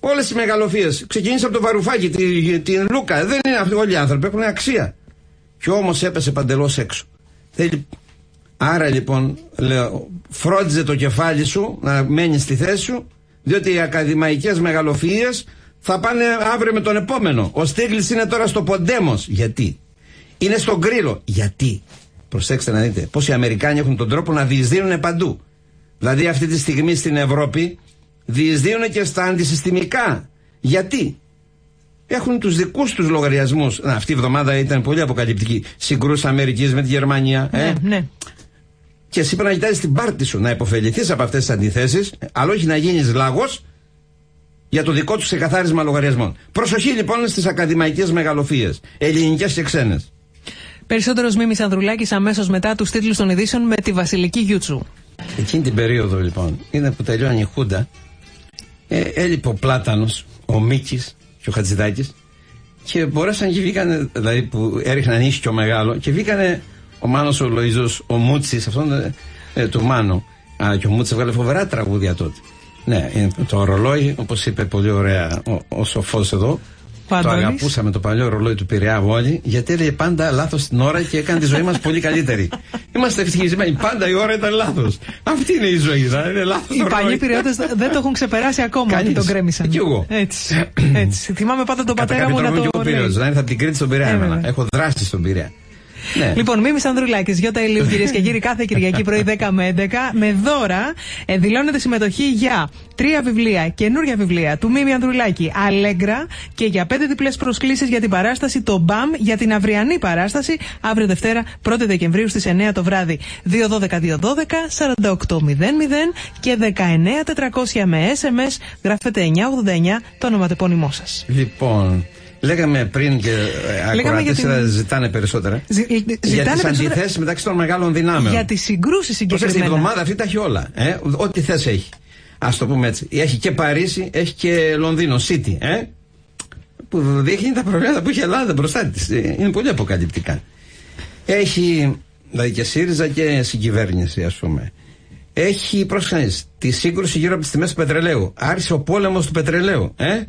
Όλες οι μεγαλοφίες. Ξεκίνησε από το Βαρουφάκι, τη- την Λούκα. Δεν είναι αυτοί όλοι οι άνθρωποι, έχουν αξία. Και όμως έπεσε παντελώς έξω. Θέλει... Άρα λοιπόν, λέω, φρόντιζε το κεφάλι σου να μένεις στη θέση σου, διότι οι ακαδημαϊκές μεγαλοφίες θα πάνε αύριο με τον επόμενο. Ο Στίγλιτ είναι τώρα στο Ποντέμος. Γιατί; Είναι στον Γκρίλο. Γιατί; Προσέξτε να δείτε πώς οι Αμερικάνοι έχουν τον τρόπο να διεισδύουν παντού. Δηλαδή αυτή τη στιγμή στην Ευρώπη διεισδύουν και στα αντισυστημικά. Γιατί; Έχουν τους δικούς τους λογαριασμούς. Να, αυτή η εβδομάδα ήταν πολύ αποκαλυπτική. Συγκρούσεις Αμερικής με τη Γερμανία. Ε; Ναι, ναι. Και εσύ πρέπει να κοιτάζεις την πάρτη σου, να υποφεληθείς από αυτές τις αντιθέσεις, αλλά όχι να γίνεις λάγος για το δικό τους ξεκαθάρισμα λογαριασμών. Προσοχή λοιπόν στις ακαδημαϊκές μεγαλοφίες, ελληνικές και ξένες. Περισσότερος Μίμης Ανδρουλάκης αμέσως μετά τους τίτλους των ειδήσεων με τη Βασιλική Γιούτσου. Εκείνη την περίοδο λοιπόν, είναι που τελειώνει η Χούντα, ε, έλειπε ο Πλάτανος, ο Μίκης και ο Χατζηδάκης και μπορέσαν και βγήκανε, δηλαδή που έριχναν ίσιο μεγάλο, και βγήκανε ο Μάνος ο Λοϊζός, ο Μούτσης, αυτόν ε, ε, του Μάνου. Α, και ο Μούτσης έβγαλε φοβερά τραγούδια τότε. Ναι, είναι το ρολόι, όπως είπε πολύ ωραία ο, ο σοφός εδώ, το Παντώνης. αγαπούσαμε το παλιό ρολόι του Πειραιά όλοι, γιατί έλεγε πάντα λάθος την ώρα και έκανε τη ζωή μας πολύ καλύτερη. Είμαστε ευτυχισμένοι. Πάντα η ώρα ήταν λάθος. Αυτή είναι η ζωή. Θα είναι λάθος. Οι παλιοί πυριώτε δεν το έχουν ξεπεράσει ακόμα ότι Κανείς. τον κρέμισαν. Κι εγώ. Έτσι. Έτσι. Θυμάμαι πάντα τον Κατά πατέρα κάποιο μου να τρόπο το και εγώ λέει. Πειραιός. Δηλαδή θα την κρίνει στον Πειραιά. Ε, εμένα. βέβαια. Έχω δράσει στον Πειραιά. Ναι. Λοιπόν, Μίμη Ανδρουλάκη, Γιώτα Ηλίου, κυρίες και κύριοι, κάθε Κυριακή πρωί 10 με 11, με δώρα ε, δηλώνεται συμμετοχή για τρία βιβλία, καινούρια βιβλία του Μίμη Ανδρουλάκη, Αλέγκρα και για πέντε διπλές προσκλήσεις για την παράσταση το BAM για την αυριανή παράσταση αύριο Δευτέρα 1η Δεκεμβρίου στις 9 το βράδυ. 212-212 4800 και 19400 με SMS γράφετε 989 το ονοματεπώνυμό σας. Λοιπόν, λέγαμε πριν και ε, Λέγαμε ακροατές για την- ζητάνε περισσότερα. Ζη- ε, για ζητάνε τι περισσότερα- αντιθέσεις μεταξύ των μεγάλων δυνάμεων. Για τις συγκρούσεις Προσέξτε, η συγκεκριμένα. εβδομάδα αυτή τα έχει όλα. Ε; Ό,τι θες έχει. Α το πούμε έτσι. Έχει και Παρίσι, έχει και Λονδίνο, City. Ε; Που δείχνει τα προβλήματα που έχει η Ελλάδα μπροστά της. Είναι πολύ αποκαλυπτικά. Έχει δηλαδή και ΣΥΡΙΖΑ και συγκυβέρνηση, ας πούμε. Έχει, πρόσεχε, τη σύγκρουση γύρω από τις τιμές του πετρελαίου. Άρχισε ο πόλεμος του πετρελαίου. Ε;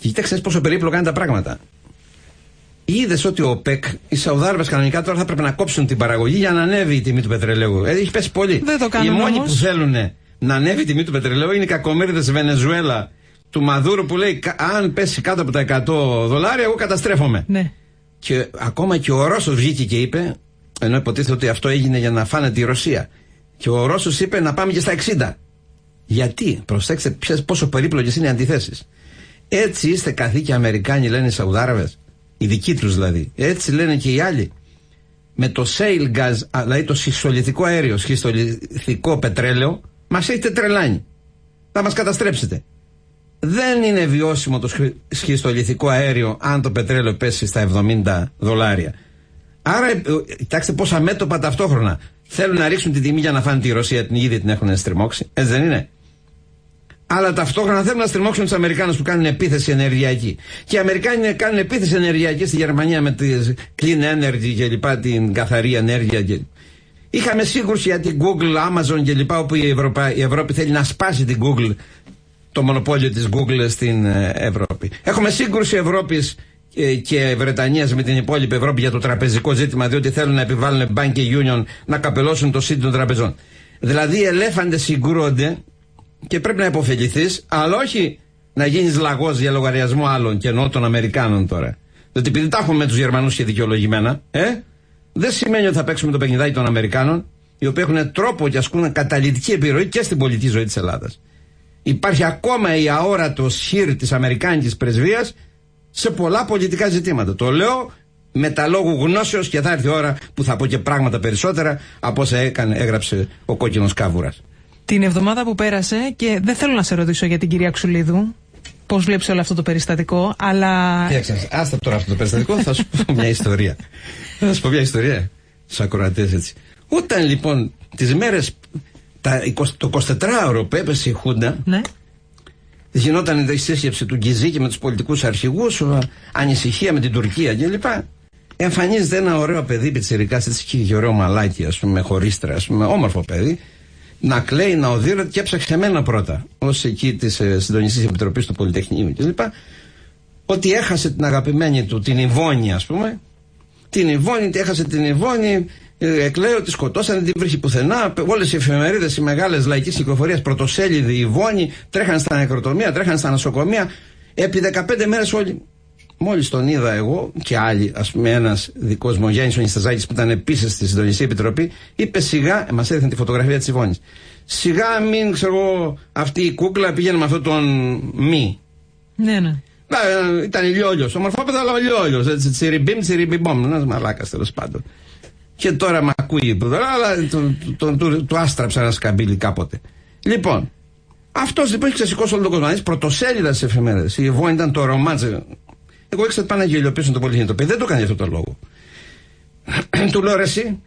Και κοίταξε πόσο περίπλοκα είναι τα πράγματα. Είδες ότι ο ΠΕΚ, οι Σαουδάραβες κανονικά τώρα θα πρέπει να κόψουν την παραγωγή για να ανέβει η τιμή του πετρελαίου. Ε, έχει πέσει πολύ. Δεν το κάνουν Οι μόνοι όμως. που θέλουν να ανέβει η τιμή του πετρελαίου είναι οι κακομίριδε της Βενεζουέλα του Μαδούρου που λέει «Κα- αν πέσει κάτω από τα 100 δολάρια, εγώ καταστρέφομαι. Ναι. Και ακόμα και ο Ρώσος βγήκε και είπε, ενώ υποτίθεται ότι αυτό έγινε για να φάνε τη Ρωσία. Και ο Ρώσος είπε να πάμε και στα 60. Γιατί, προσέξτε ποιες, πόσο περίπλοκες είναι οι αντιθέσεις. Έτσι είστε καθήκοι Αμερικάνοι, λένε οι Σαουδάραβες, οι δικοί τους δηλαδή. Έτσι λένε και οι άλλοι. Με το shale gas, α, δηλαδή το σχιστολιθικό αέριο, σχιστολιθικό πετρέλαιο, μας έχετε τρελάνει. Θα μας καταστρέψετε. Δεν είναι βιώσιμο το σχι- σχιστολιθικό αέριο αν το πετρέλαιο πέσει στα 70 δολάρια. Άρα, ε, ε, κοιτάξτε πόσα μέτωπα ταυτόχρονα. Θέλουν να ρίξουν την τιμή για να φάνε τη Ρωσία την ήδη την έχουν στριμώξει. Έτσι δεν είναι. Αλλά ταυτόχρονα θέλουν να στριμώξουν τους Αμερικάνους που κάνουν επίθεση ενεργειακή. Και οι Αμερικάνοι κάνουν επίθεση ενεργειακή στη Γερμανία με τη clean energy και λοιπά, την καθαρή ενέργεια. Και... Είχαμε σύγκρουση για την Google, Amazon και λοιπά, όπου η, Ευρωπα... η Ευρώπη θέλει να σπάσει την Google, το μονοπόλιο της Google στην ε, Ευρώπη. Έχουμε σύγκρουση Ευρώπης ε, και Βρετανίας με την υπόλοιπη Ευρώπη για το τραπεζικό ζήτημα, διότι θέλουν να επιβάλλουν Bank και Union να καπελώσουν το σύντη των τραπεζών. Δηλαδή οι ελέφαντες συγκρούονται και πρέπει να υποφεληθεί, αλλά όχι να γίνεις λαγός για λογαριασμό άλλων και εννοώ των Αμερικάνων τώρα. Διότι επειδή τα έχουμε με τους Γερμανούς και δικαιολογημένα, ε, δεν σημαίνει ότι θα παίξουμε το παιχνιδάκι των Αμερικάνων, οι οποίοι έχουν τρόπο και ασκούν καταλητική επιρροή και στην πολιτική ζωή της Ελλάδας. Υπάρχει ακόμα η αόρατος χείρ της Αμερικάνικης πρεσβείας σε πολλά πολιτικά ζητήματα. Το λέω με τα λόγου γνώσεως και θα έρθει η ώρα που θα πω και πράγματα περισσότερα από όσα έκανε, έγραψε ο κόκκινος κάβουρας. Την εβδομάδα που πέρασε, και δεν θέλω να σε ρωτήσω για την κυρία Ξουλίδου, πώς βλέπεις όλο αυτό το περιστατικό, αλλά. Κοίταξε, άστα τώρα αυτό το περιστατικό, θα σου πω μια ιστορία. Θα σου πω μια ιστορία στου ακροατές έτσι. Όταν λοιπόν τις μέρες, το 24ωρο που έπεσε η Χούντα, Ναι. γινόταν η σύσκεψη του Γκυζή με τους πολιτικούς αρχηγούς, ανησυχία με την Τουρκία κλπ. Εμφανίζεται ένα ωραίο παιδί πιτσιρικά, έτσι και ωραίο μαλάκι, ας πούμε, χωρίστρα, ας πούμε, όμορφο παιδί, να κλαίει, να οδύρεται και έψαξε εμένα πρώτα, ως εκεί της ε, συντονιστής επιτροπής του Πολυτεχνείου κλπ. Ότι έχασε την αγαπημένη του, την Ιβόνη, ας πούμε. Την Ιβόνη, έχασε την Ιβόνη, ε, εκλαίει ότι σκοτώσανε, δεν την βρίσκει πουθενά. Όλες οι εφημερίδες, οι μεγάλες λαϊκές κυκλοφορίε, πρωτοσέλιδοι, Ιβόνη, τρέχαν στα νεκροτομεία, τρέχαν στα νοσοκομεία. Επί 15 μέρες όλοι. Μόλις τον είδα εγώ και άλλοι, ας πούμε, ένας δικός μου, ο Γιάννης Ονισταζάκη, που ήταν επίσης στη Συντονιστική Επιτροπή, είπε σιγά, μας έδειχνε τη φωτογραφία της Ιβόνης. Σιγά μην ξέρω εγώ, αυτή η κούκλα πήγαινε με αυτόν τον μη. Ναι, ναι. Να, ήταν ηλιόλιο. Ομορφόπεδο, αλλά ηλιόλιο. Έτσι, τσιριμπίμ, τσιριμπιμπόμ. Ένας μαλάκας τέλος πάντων. Και τώρα με ακούει που αλλά του, του, του, του άστραψα ένα σκαμπίλι κάποτε. Λοιπόν, αυτός λοιπόν έχει ξεσηκώσει όλο τον κόσμο. Είναι πρωτοσέλιδα στι εφημερίδε. Η Ιβόνη ήταν το ρομάτζε. Εγώ ήξερα ότι πάνε να γελιοποιήσουν το πολυθύνη. Το παιδί δεν το κάνει αυτό το λόγο. του λέω ρε εσύ,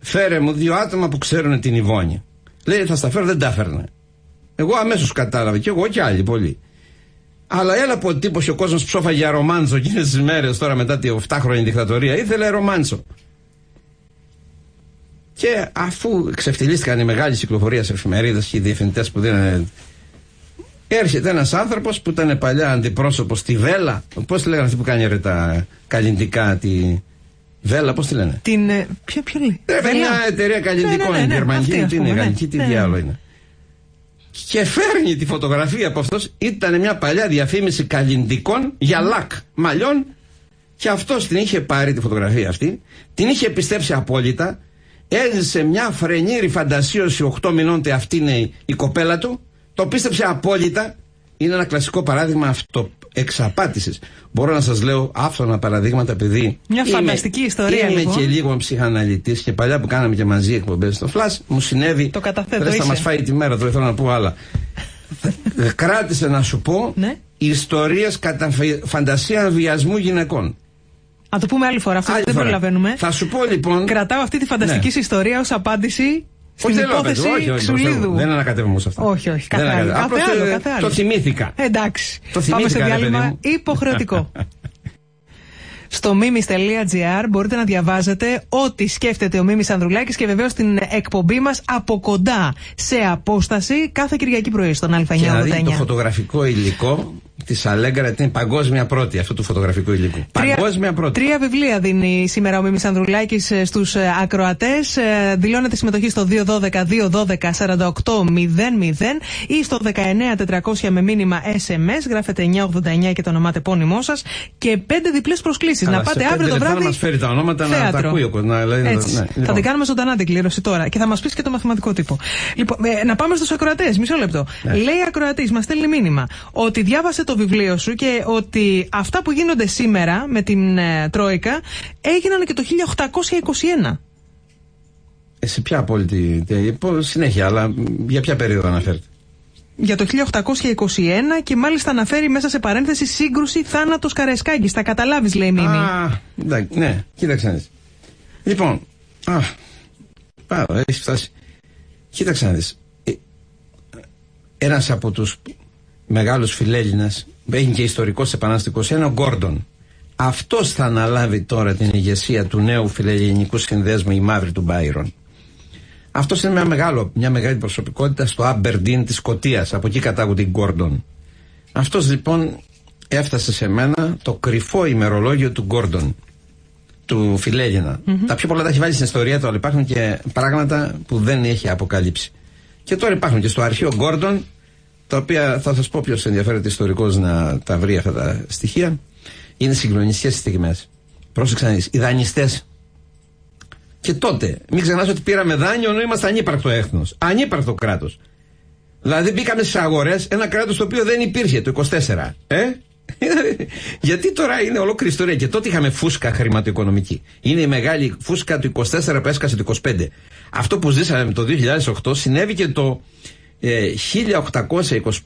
φέρε μου δύο άτομα που ξέρουν την Ιβόνη. Λέει θα στα φέρω, δεν τα έφερνε. Εγώ αμέσως κατάλαβα και εγώ και άλλοι πολλοί. Αλλά έλα που εντύπωση ο κόσμος ψόφαγε για ρομάντσο εκείνες τις μέρες τώρα μετά τη 7χρονη δικτατορία. Ήθελε ρομάντσο. Και αφού ξεφτυλίστηκαν οι μεγάλες κυκλοφορίες εφημερίδες και οι διευθυντές που δίνανε. Έρχεται ένας άνθρωπος που ήταν παλιά αντιπρόσωπος στη Βέλα. Πώς τη λέγανε αυτή που κάνει ρε, τα καλλιντικά, τη. Βέλα, πώς τη λένε; Την. ε, Ποιο, ποιο λέει; Ρε, Βέλα. μια εταιρεία καλλιντικών Ναι, ναι, ναι, γερμανική. αυτή, ας Τι είναι, πούμε, ναι. γαλλική, τι Ναι, ναι. διάλογο είναι. Και φέρνει τη φωτογραφία από αυτός. Ήταν μια παλιά διαφήμιση καλλιντικών για λακ μαλλιών Και αυτός την είχε πάρει τη φωτογραφία αυτή, την είχε πιστέψει απόλυτα, έζησε μια φρενήρη φαντασίωση 8 μηνών ότι αυτή είναι η κοπέλα του, το πίστεψε απόλυτα. Είναι ένα κλασικό παράδειγμα αυτοεξαπάτησης. Μπορώ να σας λέω άφθονα παραδείγματα επειδή Μια είμαι- φανταστική ιστορία, Είμαι λοιπόν. και λίγο ψυχαναλυτής και παλιά που κάναμε και μαζί εκπομπές στο Flash μου συνέβη Το καταθέτω, Ρε, θα είσαι. μας φάει τη μέρα, δεν θέλω να πω άλλα. Κράτησε να σου πω Ναι. ιστορίες κατά φε- φαντασία βιασμού γυναικών. Να το πούμε άλλη φορά, αυτό Άλλη δεν φορά. προλαβαίνουμε. Θα σου πω λοιπόν. Κρατάω αυτή τη φανταστική Ναι. σου ιστορία ως απάντηση στην Όχι, δεν λέω, υπόθεση παιδί, όχι, όχι, Ξουλίδου. Δεν ανακατεύομαι σε αυτό. Όχι, όχι, Δεν κάθε άλλο. ανακατεύομαι. Κάθε Απλώς, άλλο, ε, κάθε άλλο. Το θυμήθηκα. Εντάξει. Το Πάμε σε θυμήθηκα, ρε, παιδί διάλειμμα μου. υποχρεωτικό. Στο mimis.gr μπορείτε να διαβάζετε ό,τι σκέφτεται ο Μίμης Ανδρουλάκης και βεβαίως την εκπομπή μας από κοντά σε απόσταση κάθε Κυριακή πρωί στον Και να δει το Α989. φωτογραφικό υλικό της Αλέγκρα γιατί είναι παγκόσμια πρώτη αυτού του φωτογραφικού υλικού. Παγκόσμια πρώτη. Τρία βιβλία δίνει σήμερα ο Μίμης Ανδρουλάκης ε, στους ε, ακροατές. Ε, Δηλώνετε συμμετοχή στο 212-212-4800 ή στο 19400 με μήνυμα SMS. Γράφετε 989 και το ονομάτε επώνυμό σας και πέντε διπλές προσκλήσεις. Καλά, να πάτε σε αύριο πέντε το λεπτά βράδυ. να μας φέρει τα ονόματα να τα θέατρο. ακούει ο κόσμος, να λέει- Έτσι. ναι, Θα λοιπόν. την κάνουμε ζωντανά την κλήρωση τώρα και θα μας πεις και το μαθηματικό τύπο. Λοιπόν, ε, να πάμε στους ακροατές. Μισό λεπτό. Ναι. Λέει ακροατής, μας στέλνει μήνυμα ότι διάβασε το βιβλίο σου και ότι αυτά που γίνονται σήμερα με την ε, Τρόικα έγιναν και το 1821. Ε, σε ποια απόλυτη. τε- πω, Συνέχεια, αλλά μ, για ποια περίοδο αναφέρεται; Για το 1821 και μάλιστα αναφέρει μέσα σε παρένθεση σύγκρουση θάνατος Καρεσκάκης. Θα καταλάβεις λέει Μίμη. Α, εντάξει, ναι, κοίταξε να δεις. Λοιπόν, α, πάρα, έχεις φτάσει. Κοίταξε να δεις. Ε, ένας από τους μεγάλους φιλέλληνας, έγινε και ιστορικός επαναστικός, είναι ο Γκόρντον. Αυτός θα αναλάβει τώρα την ηγεσία του νέου φιλελληνικού συνδέσμου η Μαύρη του Μπάιρον. Αυτός είναι μια, μεγάλο, μια μεγάλη προσωπικότητα στο Αμπερντίν της Σκωτίας. Από εκεί κατάγονται οι Γκόρντον. Αυτός λοιπόν έφτασε σε μένα το κρυφό ημερολόγιο του Γκόρντον, του φιλελληνα Τα πιο πολλά τα έχει βάλει στην ιστορία του, αλλά υπάρχουν και πράγματα που δεν έχει αποκαλύψει. Και τώρα υπάρχουν και στο αρχείο Γκόρντον, τα οποία θα σας πω ποιος ενδιαφέρεται ιστορικό να τα βρει αυτά τα στοιχεία. Είναι συγκλονιστικές στιγμές. Πρόσεξε να δεις. Οι δανειστές και τότε, μην ξεχνάς ότι πήραμε δάνειο ενώ ήμασταν ανύπαρκτο έθνος. Ανύπαρκτο κράτος. Δηλαδή μπήκαμε στις αγορές ένα κράτος το οποίο δεν υπήρχε το 24. Ε; Γιατί τώρα είναι ολόκληρη ιστορία και τότε είχαμε φούσκα χρηματοοικονομική. Είναι η μεγάλη φούσκα του 24 που έσκασε το 25. Αυτό που ζήσαμε το 2008 συνέβη και το ε,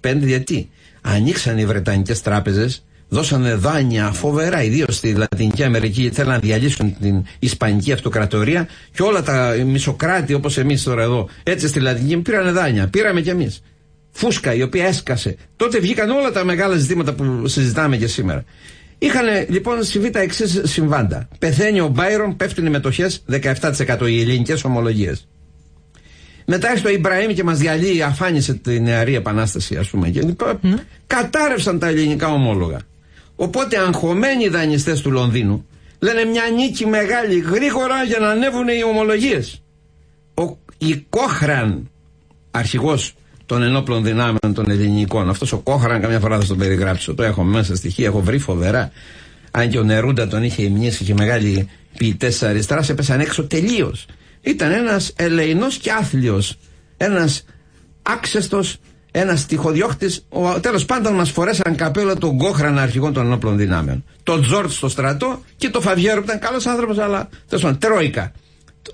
1825 γιατί; Ανοίξαν οι Βρετανικές τράπεζες δώσανε δάνεια φοβερά, ιδίως στη Λατινική Αμερική, γιατί θέλουν να διαλύσουν την Ισπανική Αυτοκρατορία και όλα τα μισοκράτη όπως εμείς τώρα εδώ, έτσι στη Λατινική, πήραν δάνεια. Πήραμε κι εμείς. Φούσκα η οποία έσκασε. Τότε βγήκαν όλα τα μεγάλα ζητήματα που συζητάμε και σήμερα. Είχαν λοιπόν συμβεί τα εξής συμβάντα. Πεθαίνει ο Μπάιρον, πέφτουν οι μετοχές 17% οι ελληνικές ομολογίες. Μετά έρχεται ο Ιμπραήμ και μας διαλύει, αφάνισε τη νεαρή επανάσταση, ας πούμε. Και λοιπά. Κατάρρευσαν τα ελληνικά ομόλογα. Οπότε αγχωμένοι οι δανειστές του Λονδίνου λένε μια νίκη μεγάλη γρήγορα για να ανέβουν οι ομολογίες. Ο η Κόχραν, αρχηγός των ενόπλων δυνάμεων των ελληνικών, αυτός ο Κόχραν, καμιά φορά θα τον περιγράψω, το έχω μέσα στοιχεία, έχω βρει φοβερά. Αν και ο Νερούντα τον είχε υμνήσει και μεγάλοι ποιητές της αριστεράς, έπεσαν έξω τελείως. Ήταν ένας ελεηνός και άθλιος. Ένας άξεστος, ένας τυχοδιώχτη. Τέλος πάντων, μας φορέσαν καπέλο τον Κόχραν αρχηγών των ενόπλων δυνάμεων. Τον Τζόρτ στο στρατό και τον Φαβιέρο που ήταν καλός άνθρωπος, αλλά τέλος πάντων, τρόικα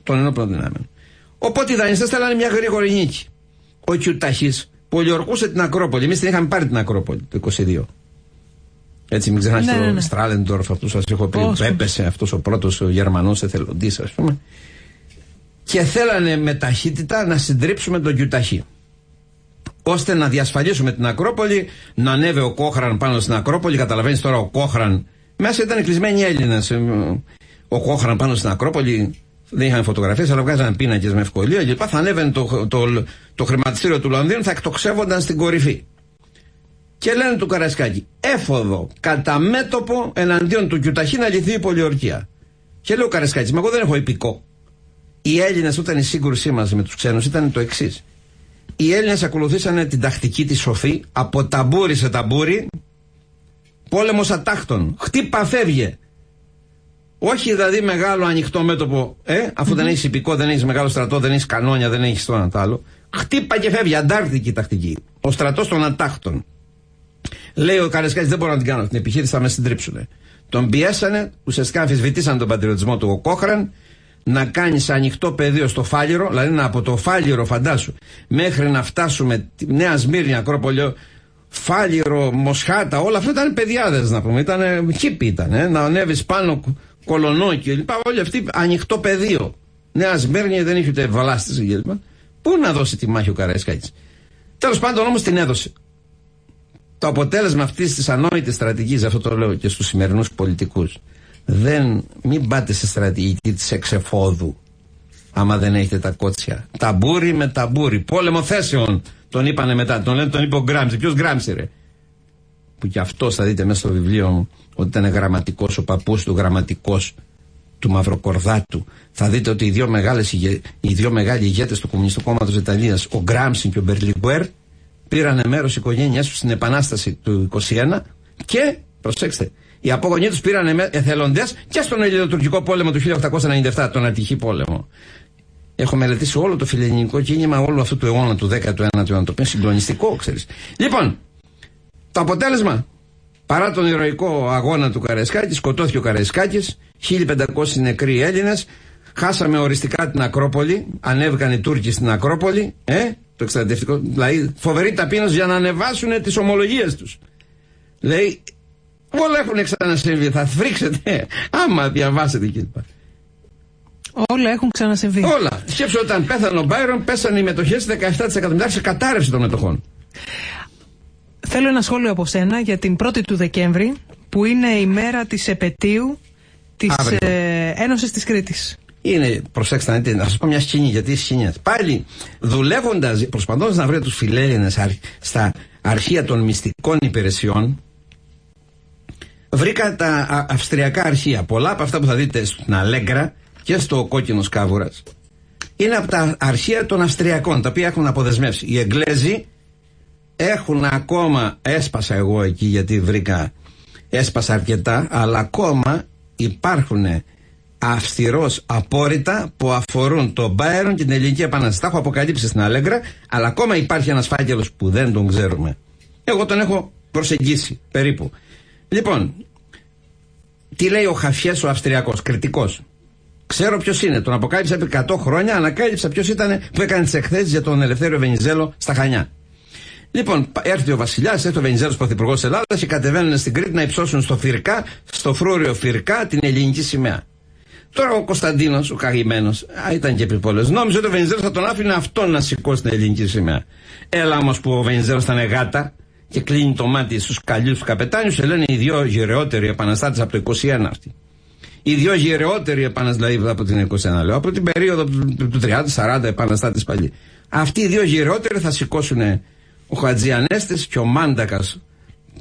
των ενόπλων δυνάμεων. Οπότε οι δανειστές θέλανε μια γρήγορη νίκη. Ο Κιουταχής πολιορκούσε την Ακρόπολη. Εμείς την είχαμε πάρει την Ακρόπολη το 22. Έτσι, μην ξεχνάτε Ναι, το ναι, ναι. Στράλεντορφ, αυτούς σας έχω πει, Πώς, που έπεσε αυτός ο πρώτος Γερμανός εθελοντής, ας πούμε. Και θέλανε με ταχύτητα να συντρίψουμε τον Κιουταχή. Ώστε να διασφαλίσουμε την Ακρόπολη, να ανέβει ο Κόχραν πάνω στην Ακρόπολη. Καταλαβαίνεις τώρα ο Κόχραν. Μέσα ήταν κλεισμένοι Έλληνες. Ο Κόχραν πάνω στην Ακρόπολη. Δεν είχαν φωτογραφίες, αλλά βγάζανε πίνακες με ευκολία κλπ. Θα ανέβαινε το, το, το, χρηματιστήριο του Λονδίνου, θα εκτοξεύονταν στην κορυφή. Και λένε του Καρασκάκη, έφοδο κατά μέτωπο εναντίον του Κιουταχή να λυθεί η πολιορκία. Και λέει ο Καρασκάκη, μα εγώ δεν έχω υπηκό. Οι Έλληνες, όταν η σύγκρουσή μας με τους ξένους ήταν το εξής. Οι Έλληνες ακολουθήσανε την τακτική της σοφή από ταμπούρι σε ταμπούρι, πόλεμος ατάχτων. Χτύπα φεύγε. Όχι δηλαδή μεγάλο ανοιχτό μέτωπο, ε, αφού δεν έχεις υπηκό, δεν έχεις μεγάλο στρατό, δεν έχεις κανόνια, δεν έχεις το ένα το άλλο. Χτύπα και φεύγει, αντάρτικη τακτική. Ο στρατός των ατάχτων. Λέει ο Καρεσκάκης, δεν μπορώ να την κάνω την επιχείρηση, θα με συντρίψουν. Τον πιέσανε, ουσιαστικά αμφισβητήσαν τον πατριωτισμό του ο Κόχραν, να κάνεις ανοιχτό πεδίο στο Φάλιρο, δηλαδή να από το Φάλιρο, φαντάσου, μέχρι να φτάσουμε τη Νέα Σμύρνη, Ακρόπολιο, Φάλιρο, Μοσχάτο, όλα αυτά ήταν πεδιάδες να πούμε. Ήταν κήποι ήταν. Να ανέβεις πάνω Κολωνό και λοιπά. Όλοι αυτοί ανοιχτό πεδίο. Νέα Σμύρνη δεν είχε ούτε βαλάστες και λοιπά. Πού να δώσει τη μάχη ο Καραϊσκάκης. Τέλος πάντων όμως την έδωσε. Το αποτέλεσμα αυτής της ανόητης στρατηγικής, αυτό το λέω και στους σημερινούς πολιτικούς, δεν, μην πάτε σε στρατηγική της εξ εφόδου, άμα δεν έχετε τα κότσια. Ταμπούρι με ταμπούρι. Πόλεμο θέσεων, τον είπανε μετά. Τον λένε τον είπε ο Γκράμψη. Ποιος Γκράμψη, ρε; Που κι αυτός θα δείτε μέσα στο βιβλίο μου ότι ήταν γραμματικός ο παππούς του, γραμματικός του Μαυροκορδάτου. Θα δείτε ότι οι δύο, μεγάλες, οι δύο μεγάλοι ηγέτες του Κομμουνιστικού Κόμματος Ιταλίας, ο Γκράμψη και ο Μπερλιγκουέρ, πήραν μέρος οι οικογένειές τους στην Επανάσταση του 21 και, προσέξτε, οι απόγονοί τους πήραν εθελοντές και στον Ελληνοτουρκικό πόλεμο του 1897, τον ατυχή πόλεμο. Έχω μελετήσει όλο το φιλελληνικό κίνημα όλο αυτού του αιώνα του 19ου αιώνα, το οποίο είναι συγκλονιστικό, ξέρεις. Λοιπόν, το αποτέλεσμα, παρά τον ηρωικό αγώνα του Καραϊσκάκης, σκοτώθηκε ο Καραϊσκάκης, 1500 νεκροί Έλληνες, χάσαμε οριστικά την Ακρόπολη, ανέβηκαν οι Τούρκοι στην Ακρόπολη, ε, το εξτρατευτικό, δηλαδή φοβερή ταπείνωση για να ανεβάσουν τις ομολογίες τους. Λέει, όλα έχουν ξανασυμβεί, θα φρίξετε άμα διαβάσετε κλπ. Όλα έχουν ξανασυμβεί. Όλα. Σκέψω όταν πέθανε ο Μπάιρον, πέσανε οι μετοχές 17%. Μετά σε κατάρρευση των μετοχών. Θέλω ένα σχόλιο από σένα για την 1η του Δεκέμβρη, που είναι η μέρα της επαιτίου της ε, Ένωσης της Κρήτης. Είναι, προσέξτε να σας πω μια σκηνή, γιατί σκηνή. Πάλι δουλεύοντας, προσπαθώντας να βρει τους φιλέλληνες στα αρχεία των μυστικών υπηρεσιών, βρήκα τα αυστριακά αρχεία. Πολλά από αυτά που θα δείτε στην Αλέγκρα και στο κόκκινο Κάβουρα είναι από τα αρχεία των Αυστριακών, τα οποία έχουν αποδεσμεύσει. Οι Εγγλέζοι έχουν ακόμα, έσπασα εγώ εκεί γιατί βρήκα, έσπασα αρκετά, αλλά ακόμα υπάρχουν αυστηρός απόρριτα που αφορούν τον Μπάερον και την Ελληνική Επανάσταση. Τα έχω αποκαλύψει στην Αλέγκρα, αλλά ακόμα υπάρχει ένας φάκελος που δεν τον ξέρουμε. Εγώ τον έχω προσεγγίσει περίπου. Λοιπόν, τι λέει ο Χαφιέ ο Αυστριακός, κριτικός; Ξέρω ποιος είναι. Τον αποκάλυψα επί 100 χρόνια. Ανακάλυψα ποιος ήταν που έκανε τις εκθέσεις για τον Ελευθέριο Βενιζέλο στα Χανιά. Λοιπόν, έρθει ο Βασιλιάς, έρθει ο Βενιζέλος Πρωθυπουργός Ελλάδας και κατεβαίνουν στην Κρήτη να υψώσουν στο Φυρκά, στο φρούριο Φυρκά, την ελληνική σημαία. Τώρα ο Κωνσταντίνος, ο καγημένο, ήταν και επιπόλαιο, νόμιζε ότι ο Βενιζέλος θα τον άφηνε αυτόν να σηκώσει την ελληνική σημαία. Έλα όμως που ο Βενιζέλος ήταν γάτα και κλείνει το μάτι στους καλιού τους καπετάνιους, σε λένε οι δύο γυρεότεροι επαναστάτες από το 21 αυτοί. Οι δύο γυρεότεροι επαναστάτε, δηλαδή από την 21 λέω, από την περίοδο του 30-40 επαναστάτες παλιοί. Αυτοί οι δύο γυρεότεροι θα σηκώσουν ο Χατζιανέστε και ο Μάντακας.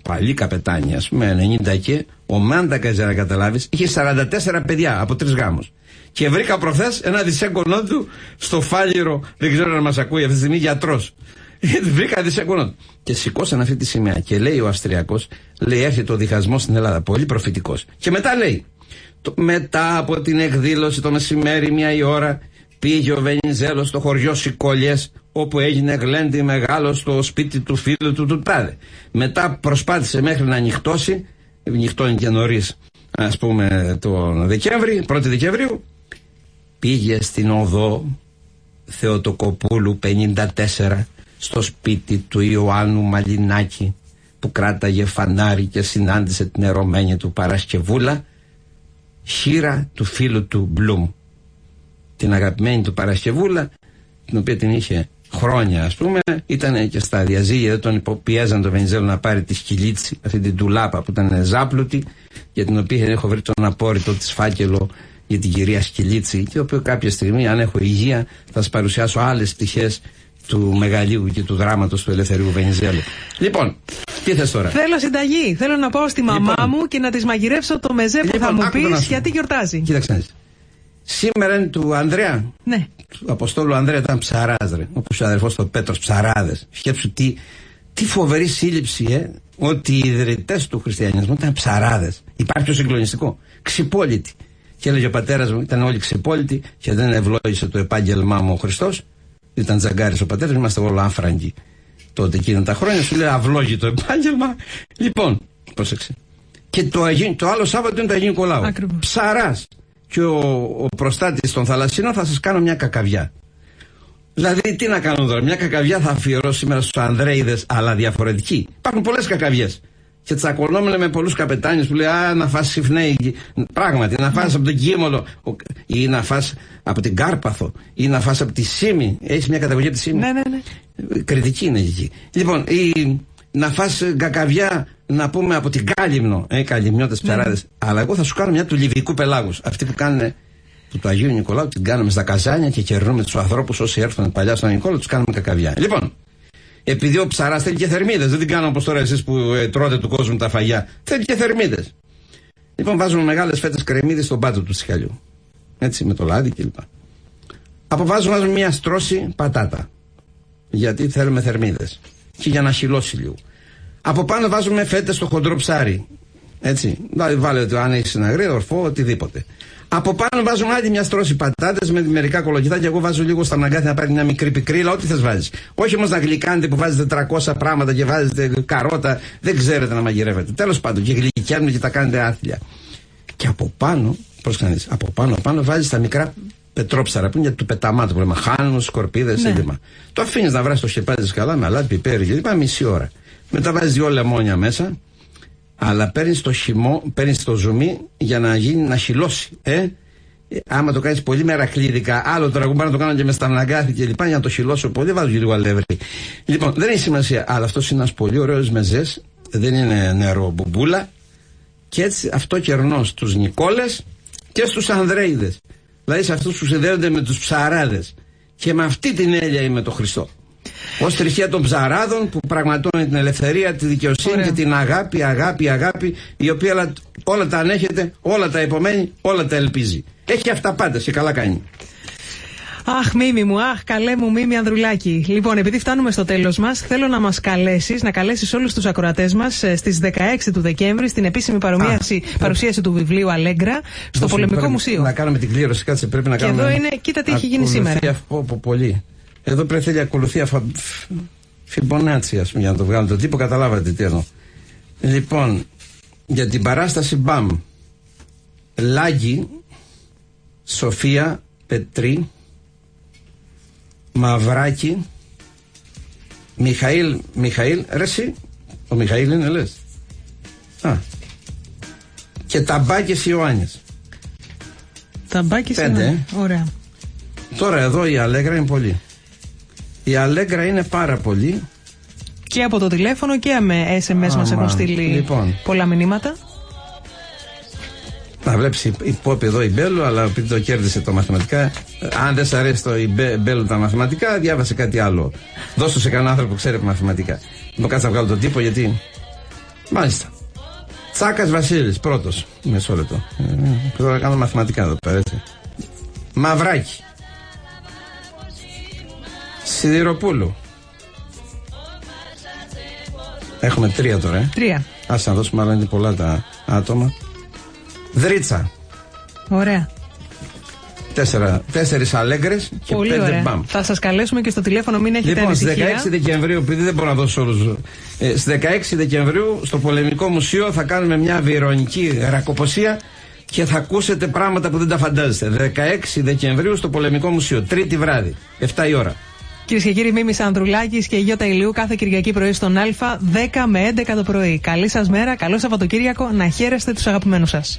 Παλιοί καπετάνοι, ας πούμε, 90 και. Ο Μάντακας, για να καταλάβεις, είχε 44 παιδιά από τρεις γάμους. Και βρήκα προχθές ένα δισέγγονό του στο φάλιρο, δεν ξέρω αν μας ακούει αυτή τη στιγμή, γιατρός. βρήκα δισέγγονό του. Και σηκώσαν αυτή τη σημαία. Και λέει ο Αυστριακός, λέει, έρχεται ο διχασμός στην Ελλάδα. Πολύ προφητικός. Και μετά λέει, μετά από την εκδήλωση το μεσημέρι, μία η ώρα, πήγε ο Βενιζέλος στο χωριό Σικόλιε, όπου έγινε γλέντι μεγάλο στο σπίτι του φίλου του του Τάδε. Μετά προσπάθησε μέχρι να ανοιχτώσει, νυχτώνει και νωρίς, ας πούμε, τον Δεκέμβρη, 1η Δεκεμβρίου, πήγε στην οδό Θεοτοκοπούλου 54 στο σπίτι του Ιωάννου Μαλινάκη που κράταγε φανάρι και συνάντησε την ερωμένη του Παρασκευούλα χείρα του φίλου του Μπλουμ. Την αγαπημένη του Παρασκευούλα την οποία την είχε χρόνια ας πούμε ήταν και στα διαζύγια τον υποπιέζαν τον Βενιζέλο να πάρει τη σκυλίτση αυτή την τουλάπα που ήταν ζάπλουτη για την οποία έχω βρει τον απόρριτο της φάκελο για την κυρία Σκυλίτση και οποίος κάποια στιγμή αν έχω υγεία θα σας παρουσιάσω άλλες πτυχές του μεγαλείου και του δράματος του Ελευθερίου Βενιζέλου. Λοιπόν, τι θες τώρα; Θέλω συνταγή. Θέλω να πάω στη μαμά λοιπόν. μου και να της μαγειρεύσω το μεζέ που θα λοιπόν, μου πεις γιατί γιορτάζει. Κοίταξε. Σήμερα είναι του Ανδρέα. Ναι. Του Αποστόλου Ανδρέα ήταν ψαράδρε. Όπω ο αδερφός του Πέτρος ψαράδες. Σκέψου τι, τι φοβερή σύλληψη, ε, ότι οι ιδρυτές του χριστιανισμού ήταν ψαράδες. Υπάρχει πιο συγκλονιστικό. Ξυπόλυτοι. Και έλεγε ο πατέρας μου, ήταν όλοι ξεπόλυτοι και δεν ευλόγησε το επάγγελμά μου ο Χριστός. Ήταν τζαγκάρη ο πατέρας μου, είμαστε όλοι άφραγγοι τότε εκείνα τα χρόνια. Σου λέει αυλόγητο επάγγελμα. Λοιπόν, πρόσεξε. Και το, το άλλο Σάββατο είναι το Αγίου Νικολάου. Ψαράς. Και ο, ο προστάτης των θαλασσινών θα σας κάνω μια κακαβιά. Δηλαδή, τι να κάνω τώρα, μια κακαβιά θα αφιερώσω σήμερα στους Ανδρέιδες, αλλά διαφορετική. Υπάρχουν πολλές κακαβιές. Και τσακωνόμουν με πολλούς καπετάνιους που λέει Α, να φας συφνέι. Πράγματι, να φας από τον Κίμολο ή να φας από την Κάρπαθο ή να φας από τη Σίμη. Έχεις μια καταγωγή από τη Σίμη; Ναι, ναι, ναι. Κριτική είναι εκεί. Λοιπόν, ή να φας γκακαβιά να πούμε από την Κάλυμνο. Ε, Καλυμνιώτες ναι. ψαράδες. Αλλά εγώ θα σου κάνω μια του Λιβικού πελάγους. Αυτή που κάνουν του, του Αγίου Νικολάου την κάνουμε στα καζάνια και κερνούμε τους ανθρώπους όσοι έρθουν παλιά στον Νικόλα, τους κάνουμε κακαβιά. Λοιπόν, επειδή ο ψαράς θέλει και θερμίδες. Δεν την κάνω όπως τώρα εσείς που ε, τρώτε του κόσμου τα φαγιά. Θέλει και θερμίδες. Λοιπόν, βάζουμε μεγάλες φέτες κρεμμύδι στον πάτο του τσιχαλιού. Έτσι, με το λάδι κλπ. Αποβάζουμε βάζουμε μια στρώση πατάτα. Γιατί θέλουμε θερμίδες. Και για να χυλώσει λίγο. Από πάνω βάζουμε φέτες στο χοντρό ψάρι. Έτσι. Δηλαδή, βάλετε αν έχεις συναγρία, ορφό, οτιδήποτε. Από πάνω βάζουμε άλλη μια στρώση πατάτες με μερικά κολοκυθά και εγώ βάζω λίγο στα ναγκάθι να πάρει μια μικρή πικρίλα, ό,τι θες βάζεις. Όχι όμως να γλυκάνετε που βάζετε 300 πράγματα και βάζετε καρότα, δεν ξέρετε να μαγειρεύετε. Τέλος πάντων, και γλυκιάνουν και τα κάνετε άθλια. Και από πάνω, πώς κάνει, από πάνω, πάνω βάζεις τα μικρά πετρόψαρα που είναι του πεταμάτου που λέμε χάνους, σκορπίδες, ναι. Το αφήνεις να βράσει το χεπάδι καλά με αλάτι, πιπέρι κλπ. Μισή ώρα. Μετά βάζεις δύο λεμόνια μέσα αλλά παίρνεις το χυμό, παίρνεις το ζουμί για να γίνει να χυλώσει. Ε; Άμα το κάνεις πολύ μερακλήδικα, άλλο τώρα εγώ να το κάνω και με σταμναγκάθι και λοιπά, για να το χυλώσω πολύ, βάζω και λίγο αλεύρι. Λοιπόν, δεν έχει σημασία, αλλά αυτός είναι ένας πολύ ωραίος μεζές, δεν είναι νερό μπουμπούλα, και έτσι αυτό κερνώ στους Νικόλες και στους Ανδρέιδες. Δηλαδή σε αυτούς που συνδέονται με τους ψαράδες. Και με αυτή την έννοια είμαι το Χριστό. Ω τριχεία των ψαράδων που πραγματώνει την ελευθερία, τη δικαιοσύνη και την αγάπη, αγάπη, αγάπη, η οποία όλα, τα ανέχεται, όλα τα υπομένει, όλα τα ελπίζει. Έχει αυτά πάντα και καλά κάνει. Αχ, Μίμη μου, αχ, καλέ μου, Μίμη Ανδρουλάκη. Λοιπόν, επειδή φτάνουμε στο τέλος μας, θέλω να μας καλέσεις, να καλέσεις όλους τους ακροατές μας ε, στις 16 του Δεκέμβρη στην επίσημη παρουσίαση του βιβλίου Αλέγκρα στο Πολεμικό Μουσείο. Να κάνουμε την κλήρωση, κάτσε πρέπει να και κάνουμε. Και εδώ είναι, κοίτα τι έχει γίνει σήμερα. πολύ. Εδώ πρέπει θέλει ακολουθία φα... Φιμπονάτσι, ας πούμε, για να το βγάλω το τύπο, καταλάβατε τι εννοώ. Λοιπόν, για την παράσταση Μπαμ. Λάγκη, Σοφία, Πετρή, Μαυράκη, Μιχαήλ, Μιχαήλ, ρε εσύ, ο Μιχαήλ είναι λες. Α, και Ταμπάκης Ιωάννης. Ταμπάκης Πέντε. Ωραία. Τώρα εδώ η Αλέγρα είναι πολύ. Η Αλέγκρα είναι πάρα πολύ. Και από το τηλέφωνο και με SMS μα έχουν στείλει λοιπόν. πολλά μηνύματα. Να βλέπει η Πόπη εδώ η Μπέλου, αλλά επειδή το κέρδισε το μαθηματικά, αν δεν σ' αρέσει το η Μπέλου τα μαθηματικά, διάβασε κάτι άλλο. Δώσε σε κανέναν άνθρωπο που ξέρει μαθηματικά. Δεν κάτσε να βγάλω τον τύπο γιατί. Μάλιστα. Τσάκα Βασίλη, πρώτο. Μισό λεπτό. Ε, τώρα κάνω μαθηματικά εδώ πέρα, έτσι. Μαυράκι. Σιδηροπούλου. Έχουμε τρία τώρα. Ε. Τρία. Ας να δώσουμε, αλλά είναι πολλά τα άτομα. Δρίτσα. Ωραία. Τέσσερα, τέσσερις αλέγκρες και Πολύ πέντε ωραία. μπαμ. Θα σας καλέσουμε και στο τηλέφωνο, μην έχετε λοιπόν, ανησυχία. Λοιπόν, στις 16 Δεκεμβρίου, επειδή δεν μπορώ να δώσω όλους, ε, στις 16 Δεκεμβρίου στο Πολεμικό Μουσείο θα κάνουμε μια βιρονική ρακοποσία και θα ακούσετε πράγματα που δεν τα φαντάζεστε. 16 Δεκεμβρίου στο Πολεμικό Μουσείο, τρίτη βράδυ, 7 η ώρα. Κυρίες και κύριοι, Μίμης Ανδρουλάκης και Γιώτα Ηλίου κάθε Κυριακή πρωί στον Α, 10 με 11 το πρωί. Καλή σας μέρα, καλό Σαββατοκύριακο, να χαίρεστε τους αγαπημένους σας.